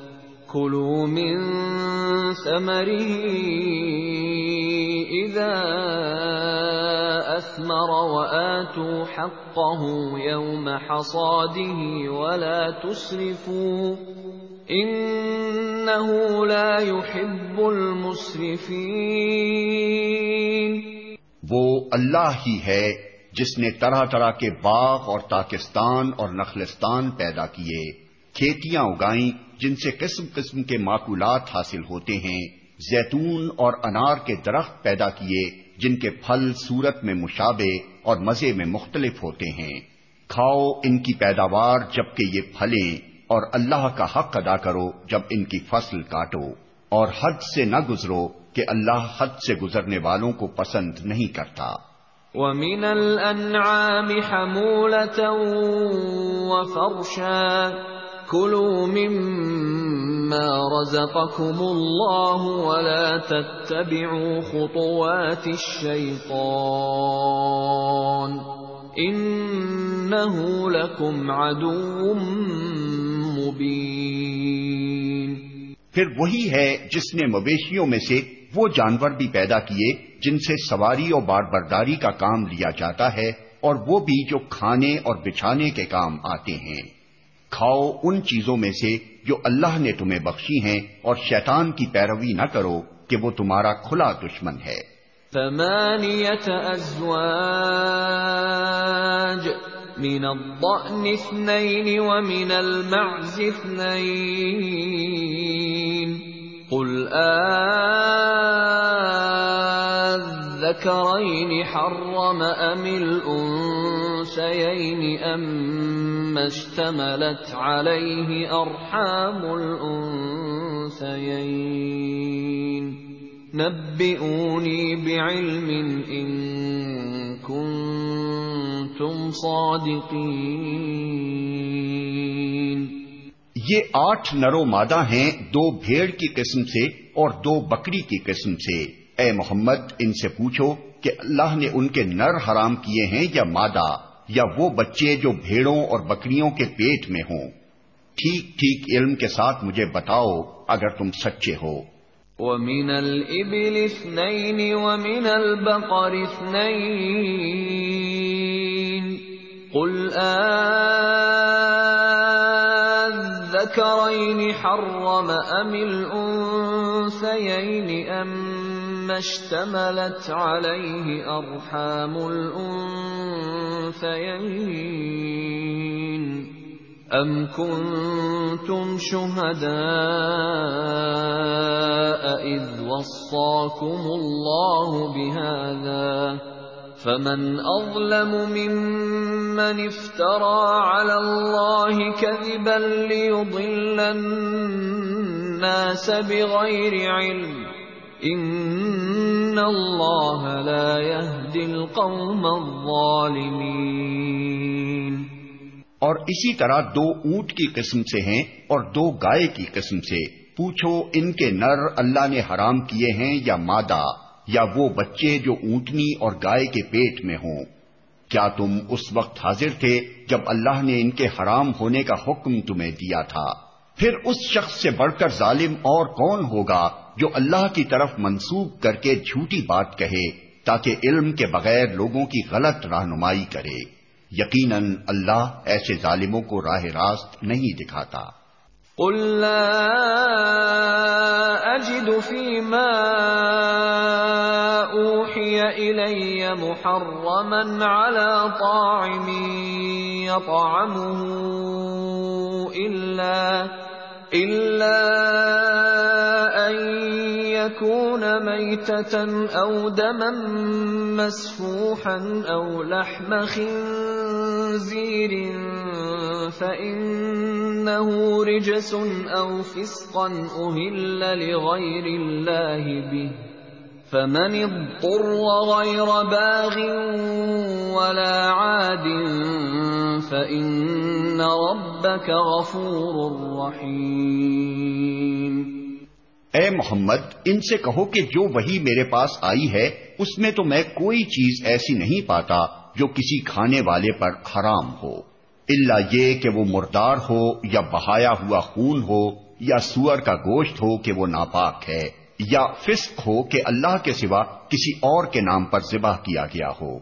كلوا من ثمره إذا أثمر وآتوا حقه يوم حصاده ولا تسرفوا إنه لا يحب المسرفين وہ اللہ ہی ہے جس نے طرح طرح کے باغ اور تاکستان اور نخلستان پیدا کیے۔ کھیتیاں اگائیں جن سے قسم قسم کے معقولات حاصل ہوتے ہیں۔ زیتون اور انار کے درخت پیدا کیے، جن کے پھل صورت میں مشابے اور مزے میں مختلف ہوتے ہیں۔ کھاؤ ان کی پیداوار جبکہ یہ پھلیں، اور اللہ کا حق ادا کرو جب ان کی فصل کاٹو۔ اور حد سے نہ گزرو کہ اللہ حد سے گزرنے والوں کو پسند نہیں کرتا۔ وَمِنَ الْأَنْعَامِ حَمُولَةً وَفَرْشًا كلوا مما رزقكم الله ولا تتبعوا خطوات الشيطان انه لكم عدو مبين پھر وہی ہے جس نے مویشیوں میں سے وہ جانور بھی پیدا کیے جن سے سواری اور بار برداری کا کام لیا جاتا ہے اور وہ بھی جو کھانے اور بچھانے کے کام آتے ہیں۔ کھاؤ ان چیزوں میں سے جو اللہ نے تمہیں بخشی ہیں اور شیطان کی پیروی نہ کرو کہ وہ تمہارا کھلا دشمن ہے۔ ثمانیت ازواج من الضأن اثنين ومن المعز اثنين قل آذ آذكرين حرم أم الأنسيين أم اشتملت عليه ارحام الانثيين نبئوني بعلم ان كنتم صادقين. یہ آٹھ نرو مادہ ہیں، دو بھیڑ کی قسم سے اور دو بکری کی قسم سے۔ اے محمد، ان سے پوچھو کہ اللہ نے ان کے نر حرام کیے ہیں یا مادہ؟ یا وہ بچے جو بھیڑوں اور بکریوں کے پیٹ میں ہوں۔ ٹھیک ٹھیک علم کے ساتھ مجھے بتاؤ اگر تم سچے ہو۔ وَمِنَ الْإِبِلِ اثْنَيْنِ وَمِنَ الْبَقَرِ اثْنَيْنِ قُلْ آذَّكَرَيْنِ حَرَّمَ أَمِ الْأُنثَيَيْنِ أَمَّ اشْتَمَلَتْ عَلَيْهِ أَرْحَامُ الْأُنثَيَيْنِ الأنثيين. أم كنتم شهداء إذ وصاكم الله بهذا فمن أظلم ممن افترى على الله كذبا ليضل الناس بغير علم ان اللہ لا يهدي القوم الظالمین اور اسی طرح دو اونٹ کی قسم سے ہیں اور دو گائے کی قسم سے۔ پوچھو ان کے نر اللہ نے حرام کیے ہیں یا مادہ، یا وہ بچے جو اونٹنی اور گائے کے پیٹ میں ہوں۔ کیا تم اس وقت حاضر تھے جب اللہ نے ان کے حرام ہونے کا حکم تمہیں دیا تھا؟ پھر اس شخص سے بڑھ کر ظالم اور کون ہوگا؟ جو اللہ کی طرف منسوب کر کے جھوٹی بات کہے، تاکہ علم کے بغیر لوگوں کی غلط رہنمائی کرے۔ یقیناً اللہ ایسے ظالموں کو راہ راست نہیں دکھاتا۔ قل لا اجد فيما اوحي الي محرما على طاعم يطعمه الا إلا أن يكون ميتة أو دما مسفوحا أو لحم خنزير فإنه رجس أو فسقا أهل لغير الله به فمن اضطر غير باغ ولا عاد فإن ربك غفور رحيم. اے محمد، ان سے کہو کہ جو وہی میرے پاس آئی ہے، اس میں تو میں کوئی چیز ایسی نہیں پاتا جو کسی کھانے والے پر حرام ہو۔ اللہ یہ کہ وہ مردار ہو یا بہایا ہوا خون ہو یا سور کا گوشت ہو کہ وہ ناپاک ہے۔ یا فسق ہو کہ اللہ کے سوا کسی اور کے نام پر ذبح کیا گیا ہو۔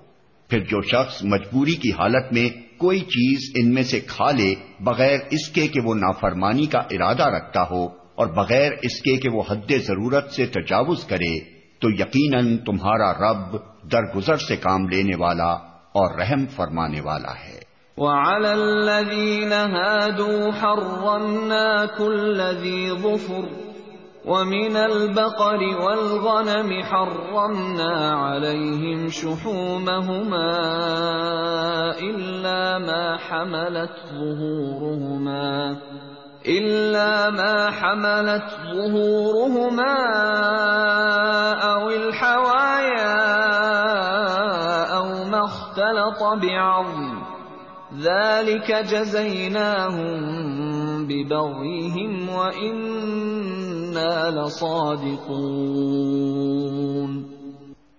پھر جو شخص مجبوری کی حالت میں کوئی چیز ان میں سے کھا لے بغیر اس کے کہ وہ نافرمانی کا ارادہ رکھتا ہو اور بغیر اس کے کہ وہ حد ضرورت سے تجاوز کرے، تو یقیناً تمہارا رب درگزر سے کام لینے والا اور رحم فرمانے والا ہے۔ وعلى الذين هادوا حرمنا كل ذي ومن البقر والغنم حرمنا عليهم شحومهما إلا ما حملت ظهورهما إلا ما حملت ظهورهما أو الحوايا أو ما اختلط بعظم ذلك جزيناهم ببغيهم وإنا لصادقون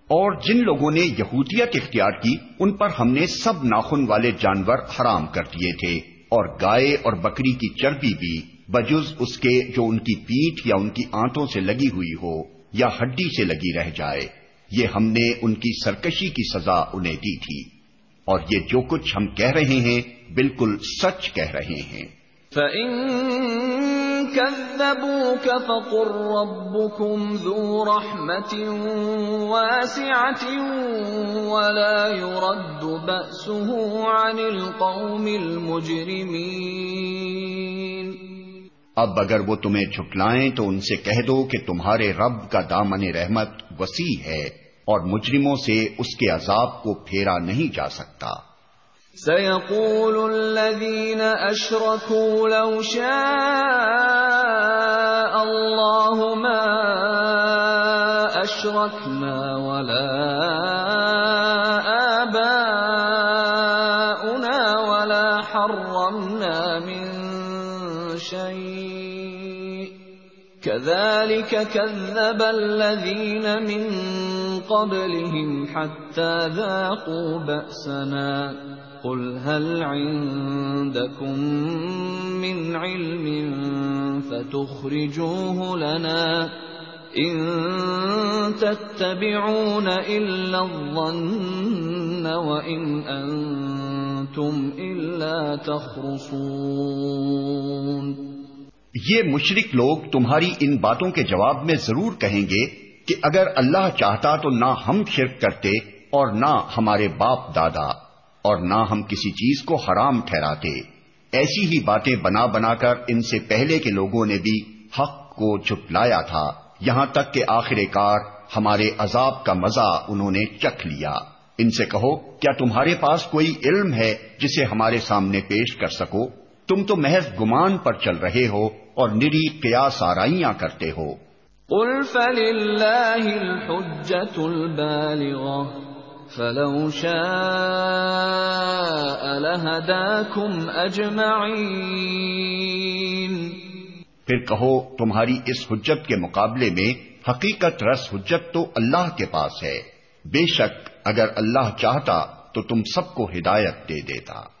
اور جن لوگوں نے یہودیت اختیار کی، ان پر ہم نے سب ناخن والے جانور حرام کر دیے تھے، اور گائے اور بکری کی چربی بھی، بجز اس کے جو ان کی پیٹ یا ان کی آنتوں سے لگی ہوئی ہو، یا ہڈی سے لگی رہ جائے۔ یہ ہم نے ان کی سرکشی کی سزا انہیں دی تھی۔ اور یہ جو کچھ ہم کہہ رہے ہیں بالکل سچ کہہ رہے ہیں۔ فَإِن كَذَّبُوكَ فَقُلْ رَبُّكُمْ ذُو رَحْمَةٍ وَاسِعَةٍ وَلَا يُرَدُّ بَأْسُهُ عَنِ الْقَوْمِ الْمُجْرِمِينَ۔ اب اگر وہ تمہیں جھٹلائیں تو ان سے کہہ دو کہ تمہارے رب کا دامن رحمت وسیع ہے۔ اور مجرموں سے اس کے عذاب کو پھیرا نہیں جا سکتا۔ سيقول الذين أشركوا لو شاء الله ما أشركنا ولا آباؤنا ولا حرمنا من شيء۔ كذلك كذب الذين من قبلهم حتى ذاقوا بأسنا. قل هل عندكم من علم فتخرجوه لنا ان تتبعون الا الظن وان انتم الا تخرصون. یہ مشرک لوگ تمہاری ان باتوں کے جواب میں ضرور کہیں گے کہ اگر اللہ چاہتا تو نہ ہم شرک کرتے اور نہ ہمارے باپ دادا اور نہ ہم کسی چیز کو حرام ٹھہراتے۔ ایسی ہی باتیں بنا بنا کر ان سے پہلے کے لوگوں نے بھی حق کو چھپلایا تھا۔ یہاں تک کہ آخر کار ہمارے عذاب کا مزہ انہوں نے چکھ لیا۔ ان سے کہو، کیا تمہارے پاس کوئی علم ہے جسے ہمارے سامنے پیش کر سکو؟ تم تو محض گمان پر چل رہے ہو اور نری قیاس آرائیاں کرتے ہو۔ قل فللہ الحجت فلو شاء لهداكم اجمعين پھر کہو، تمہاری اس حجت کے مقابلے میں حقیقت رس حجت تو اللہ کے پاس ہے۔ بے شک، اگر اللہ چاہتا تو تم سب کو ہدایت دے دیتا۔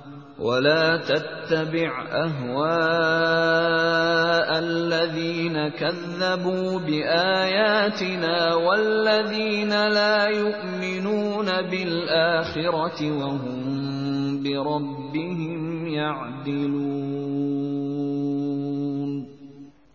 ولا تتبع اهواء الذين كذبوا باياتنا والذين لا يؤمنون بالاخره وهم بربهم يعدلون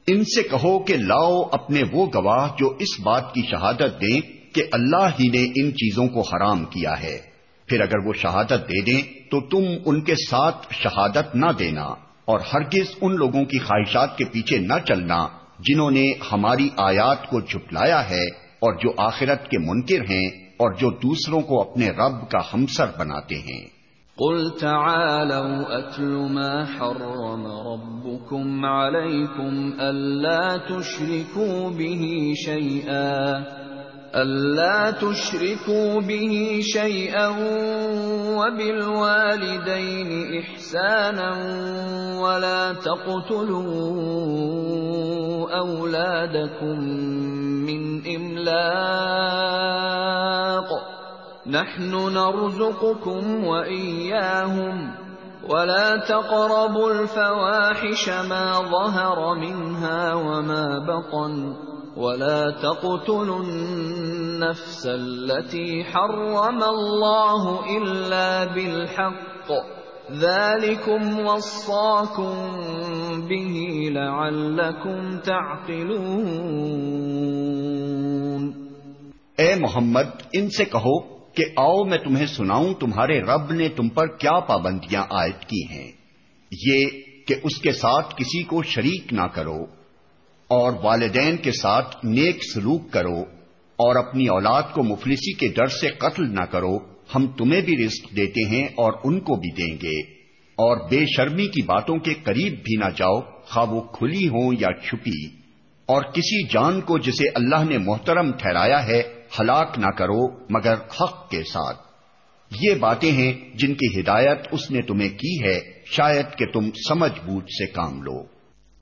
ان سے کہو کہ لاؤ اپنے وہ گواہ جو اس بات کی شہادت دیں کہ اللہ ہی نے ان چیزوں کو حرام کیا ہے۔ پھر اگر وہ شہادت دے دیں تو تم ان کے ساتھ شہادت نہ دینا اور ہرگز ان لوگوں کی خواہشات کے پیچھے نہ چلنا جنہوں نے ہماری آیات کو جھٹلایا ہے اور جو آخرت کے منکر ہیں اور جو دوسروں کو اپنے رب کا ہمسر بناتے ہیں۔ قل تعالوا اتل ما حرم ربكم عليكم الا تشركوا به شيئا ألا تشركوا به شيئا وبالوالدين إحسانا ولا تقتلوا أولادكم من إملاق نحن نرزقكم وإياهم ولا تقربوا الفواحش ما ظهر منها وما بطن ولا تقتلوا النفس التي حرم الله إلا بالحق ذلكم وصاكم به لعلكم تعقلون اے محمد، ان سے کہو کہ آؤ میں تمہیں سناؤں تمہارے رب نے تم پر کیا پابندیاں عائد کی ہیں۔ یہ کہ اس کے ساتھ کسی کو شریک نہ کرو۔ اور والدین کے ساتھ نیک سلوک کرو اور اپنی اولاد کو مفلسی کے ڈر سے قتل نہ کرو، ہم تمہیں بھی رزق دیتے ہیں اور ان کو بھی دیں گے۔ اور بے شرمی کی باتوں کے قریب بھی نہ جاؤ، خواہ وہ کھلی ہوں یا چھپی۔ اور کسی جان کو جسے اللہ نے محترم ٹھہرایا ہے، ہلاک نہ کرو، مگر حق کے ساتھ۔ یہ باتیں ہیں جن کی ہدایت اس نے تمہیں کی ہے، شاید کہ تم سمجھ بوجھ سے کام لو۔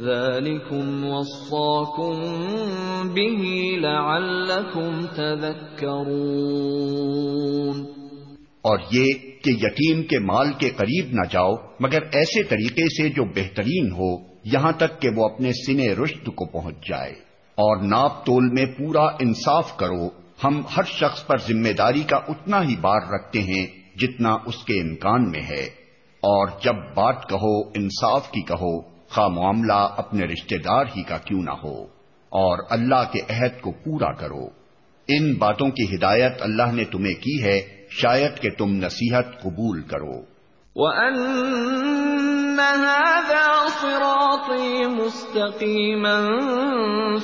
ذلكم وصاكم به لعلكم تذكرون اور یہ کہ یتیم کے مال کے قریب نہ جاؤ، مگر ایسے طریقے سے جو بہترین ہو، یہاں تک کہ وہ اپنے سنے رشت کو پہنچ جائے۔ اور ناپ تول میں پورا انصاف کرو۔ ہم ہر شخص پر ذمہ داری کا اتنا ہی بار رکھتے ہیں جتنا اس کے امکان میں ہے۔ اور جب بات کہو، انصاف کی کہو۔ خواہ معاملہ اپنے رشتہ دار ہی کا کیوں نہ ہو، اور اللہ کے عہد کو پورا کرو۔ ان باتوں کی ہدایت اللہ نے تمہیں کی ہے، شاید کہ تم نصیحت قبول کرو۔ وَأَنَّ هَذَا صِرَاطِي مُسْتَقِيمًا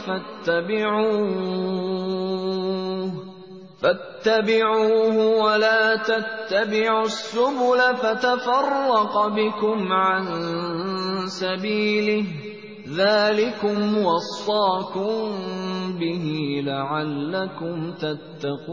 فَاتَّبِعُوهُ۔ فاتبعوه ولا تتبعوا السبل فتفرق بكم عن سبيله ذلكم وصاكم به لعلكم تتقون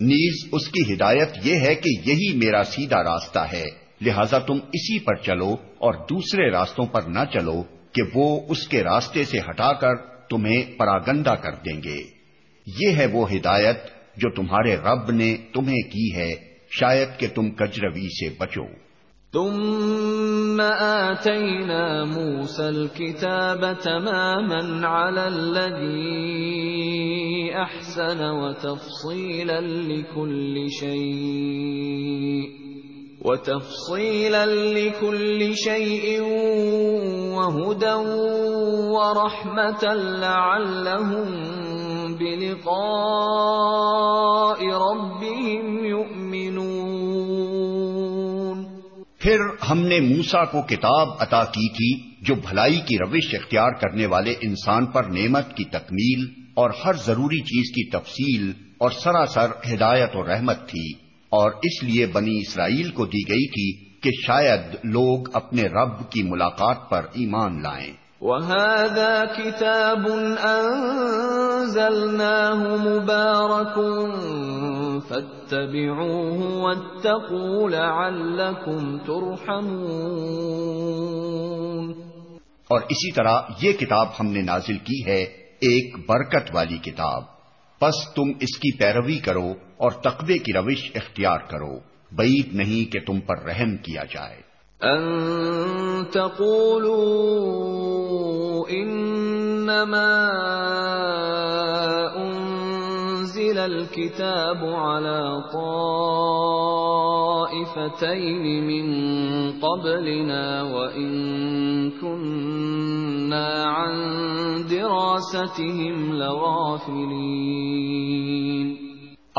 نیز اس کی ہدایت یہ ہے کہ یہی میرا سیدھا راستہ ہے، لہذا تم اسی پر چلو اور دوسرے راستوں پر نہ چلو کہ وہ اس کے راستے سے ہٹا کر تمہیں پراگندہ کر دیں گے۔ یہ ہے وہ ہدایت جو تمہارے رب نے تمہیں کی ہے۔ شاید کہ تم کجروی سے بچو۔ ثم آتينا موسى الكتاب تماما على الذي أحسن وتفصيلا لكل شيء وتفصيلا لكل شيء وهدى ورحمة لعلهم بلقاء ربهم يؤمنون. پھر ہم نے موسا کو کتاب عطا کی تھی جو بھلائی کی روش اختیار کرنے والے انسان پر نعمت کی تکمیل اور ہر ضروری چیز کی تفصیل اور سراسر ہدایت اور رحمت تھی۔ اور اس لیے بنی اسرائیل کو دی گئی تھی کہ شاید لوگ اپنے رب کی ملاقات پر ایمان لائیں۔ وَهَذَا كِتَابٌ أَنزَلْنَاهُ مُبَارَكٌ فَاتَّبِعُوهُ وَاتَّقُوا لَعَلَّكُمْ تُرْحَمُونَ۔ اور اسی طرح یہ کتاب ہم نے نازل کی ہے ایک برکت والی کتاب۔ پس تم اس کی پیروی کرو اور تقوی کی روش اختیار کرو۔ بعید نہیں کہ تم پر رحم کیا جائے۔ ان تقولوا انما انزل الكتاب على طائفتين من قبلنا وان كنا عن دراستهم لغافلين۔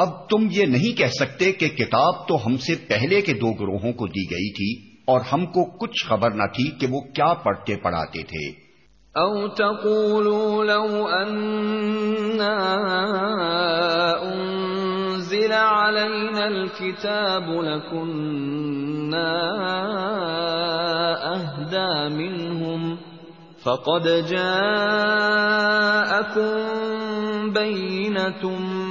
اب تم یہ نہیں کہہ سکتے کہ کتاب تو ہم سے پہلے کے دو گروہوں کو دی گئی تھی اور ہم کو کچھ خبر نہ تھی کہ وہ کیا پڑھتے پڑھاتے تھے۔ او تقولوا لو اننا انزل علينا الكتاب لكنا اهدى منهم فقد جاءكم بينه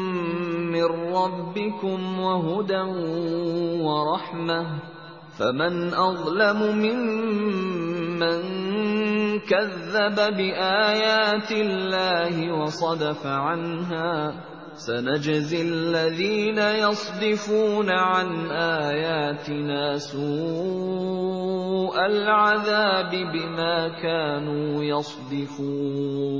من ربكم وهدى ورحمة فمن أظلم ممن كذب بآيات الله وصدف عنها سنجزي الذين يصدفون عن آياتنا سوء العذاب بما كانوا يصدفون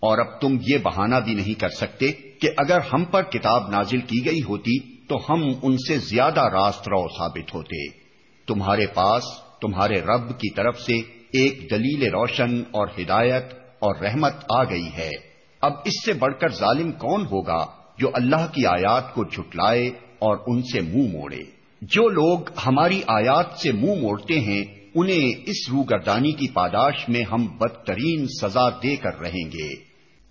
اور اب تم یہ بہانہ بھی نہیں کر سکتے کہ اگر ہم پر کتاب نازل کی گئی ہوتی تو ہم ان سے زیادہ راست رو ثابت ہوتے۔ تمہارے پاس، تمہارے رب کی طرف سے ایک دلیل روشن اور ہدایت اور رحمت آ گئی ہے۔ اب اس سے بڑھ کر ظالم کون ہوگا جو اللہ کی آیات کو جھٹلائے اور ان سے منہ موڑے؟ جو لوگ ہماری آیات سے منہ موڑتے ہیں، انہیں اس روگردانی کی پاداش میں ہم بدترین سزا دے کر رہیں گے۔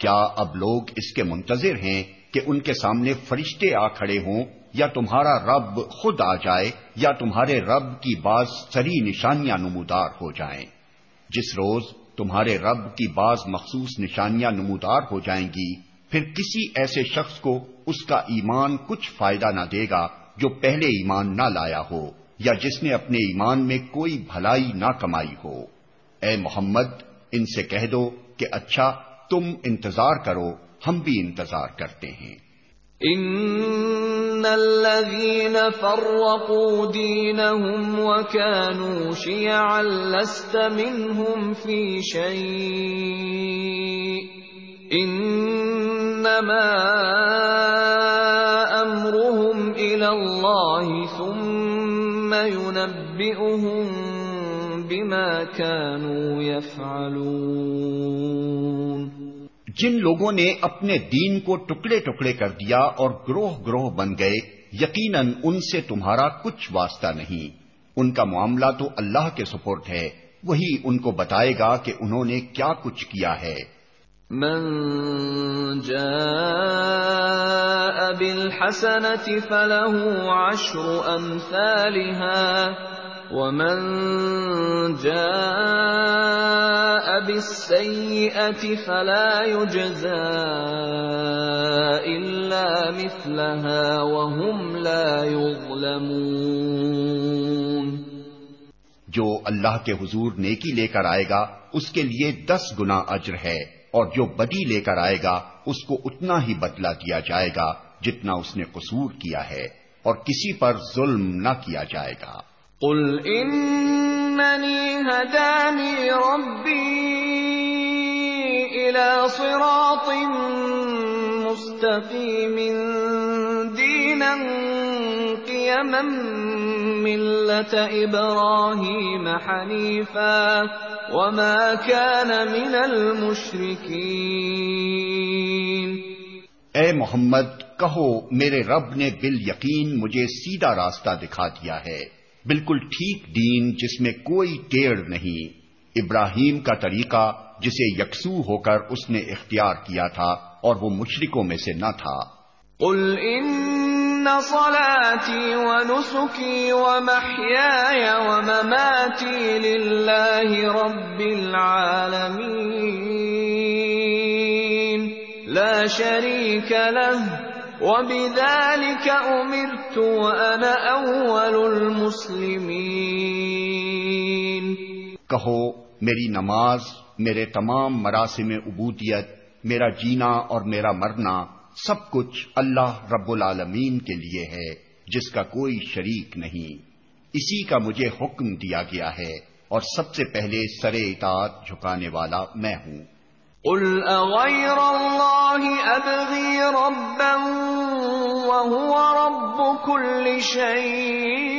کیا اب لوگ اس کے منتظر ہیں کہ ان کے سامنے فرشتے آ کھڑے ہوں یا تمہارا رب خود آ جائے یا تمہارے رب کی بعض سری نشانیاں نمودار ہو جائیں؟ جس روز تمہارے رب کی بعض مخصوص نشانیاں نمودار ہو جائیں گی، پھر کسی ایسے شخص کو اس کا ایمان کچھ فائدہ نہ دے گا جو پہلے ایمان نہ لایا ہو یا جس نے اپنے ایمان میں کوئی بھلائی نہ کمائی ہو۔ اے محمد، ان سے کہہ دو کہ اچھا تم انتظار کرو، ہم بھی انتظار کرتے ہیں۔ ان الذين فرقوا دينهم وكانوا شيعا لست منهم في شيء انما امرهم الى الله ثم ينبئهم بما كانوا يفعلون جن لوگوں نے اپنے دین کو ٹکڑے ٹکڑے کر دیا اور گروہ گروہ بن گئے، یقیناً ان سے تمہارا کچھ واسطہ نہیں۔ ان کا معاملہ تو اللہ کے سپورٹ ہے، وہی ان کو بتائے گا کہ انہوں نے کیا کچھ کیا ہے۔ من جاء بالحسنة فله عشر أمثالها ومن جاء بالسيئة فلا يجزى إلا مثلها وهم لا يظلمون جو اللہ کے حضور نیکی لے کر آئے گا، اس کے لیے دس گنا اجر ہے، اور جو بدی لے کر آئے گا، اس کو اتنا ہی بدلہ دیا جائے گا جتنا اس نے قصور کیا ہے، اور کسی پر ظلم نہ کیا جائے گا۔ قل اننی هدانی ربی الى صراط مستقیم دینا قیما ملت ابراہیم حنیفا وما كان من المشرکین اے محمد، کہو، میرے رب نے بال یقین مجھے سیدھا راستہ دکھا دیا ہے۔ بالکل ٹھیک دین جس میں کوئی ٹیڑھ نہیں، ابراہیم کا طریقہ جسے یکسو ہو کر اس نے اختیار کیا تھا اور وہ مشرکوں میں سے نہ تھا۔ قل ان صلاتي ونسكي ومحياي ومماتي لله رب العالمين لا شريك له وبذلك امرت وانا اول المسلمين. کہو، میری نماز، میرے تمام مراسم عبودیت، میرا جینا اور میرا مرنا سب کچھ اللہ رب العالمین کے لیے ہے، جس کا کوئی شریک نہیں۔ اسی کا مجھے حکم دیا گیا ہے اور سب سے پہلے سر اطاعت جھکانے والا میں ہوں۔ قل اغير الله ابغي ربا وهو رب كل شيء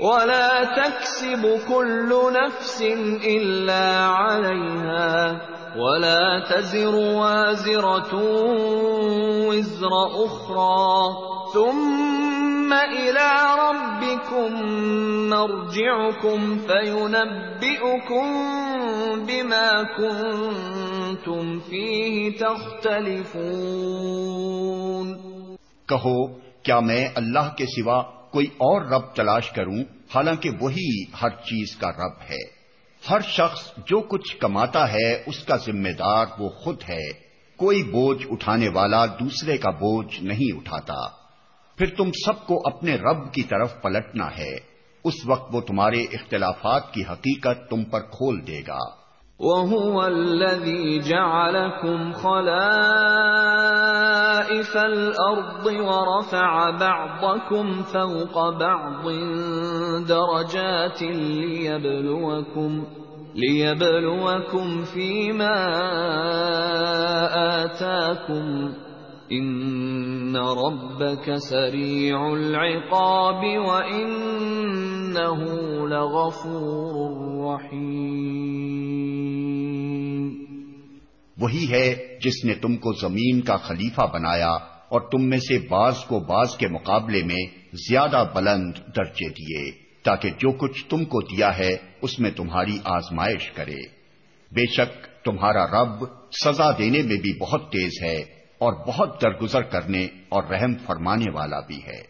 ولا تكسب كل نفس الا عليها ولا تزر وازرة وزر اخرى ثم الى ربكم مرجعكم فينبئكم بما كنتم فيه تختلفون. کہو، کیا میں اللہ کے سوا کوئی اور رب تلاش کروں؟ حالانکہ وہی ہر چیز کا رب ہے۔ ہر شخص جو کچھ کماتا ہے، اس کا ذمہ دار وہ خود ہے۔ کوئی بوجھ اٹھانے والا دوسرے کا بوجھ نہیں اٹھاتا۔ پھر تم سب کو اپنے رب کی طرف پلٹنا ہے۔ اس وقت وہ تمہارے اختلافات کی حقیقت تم پر کھول دے گا۔ وهو الذي جعلكم خلائف الأرض ورفع بعضكم فوق بعض درجات ليبلوكم ليبلوكم فيما آتاكم ان ربك سريع العقاب وانه لغفور رحيم وہی ہے جس نے تم کو زمین کا خلیفہ بنایا اور تم میں سے بعض کو بعض کے مقابلے میں زیادہ بلند درجے دیے، تاکہ جو کچھ تم کو دیا ہے اس میں تمہاری آزمائش کرے۔ بے شک تمہارا رب سزا دینے میں بھی بہت تیز ہے۔ اور بہت درگزر کرنے اور رحم فرمانے والا بھی ہے۔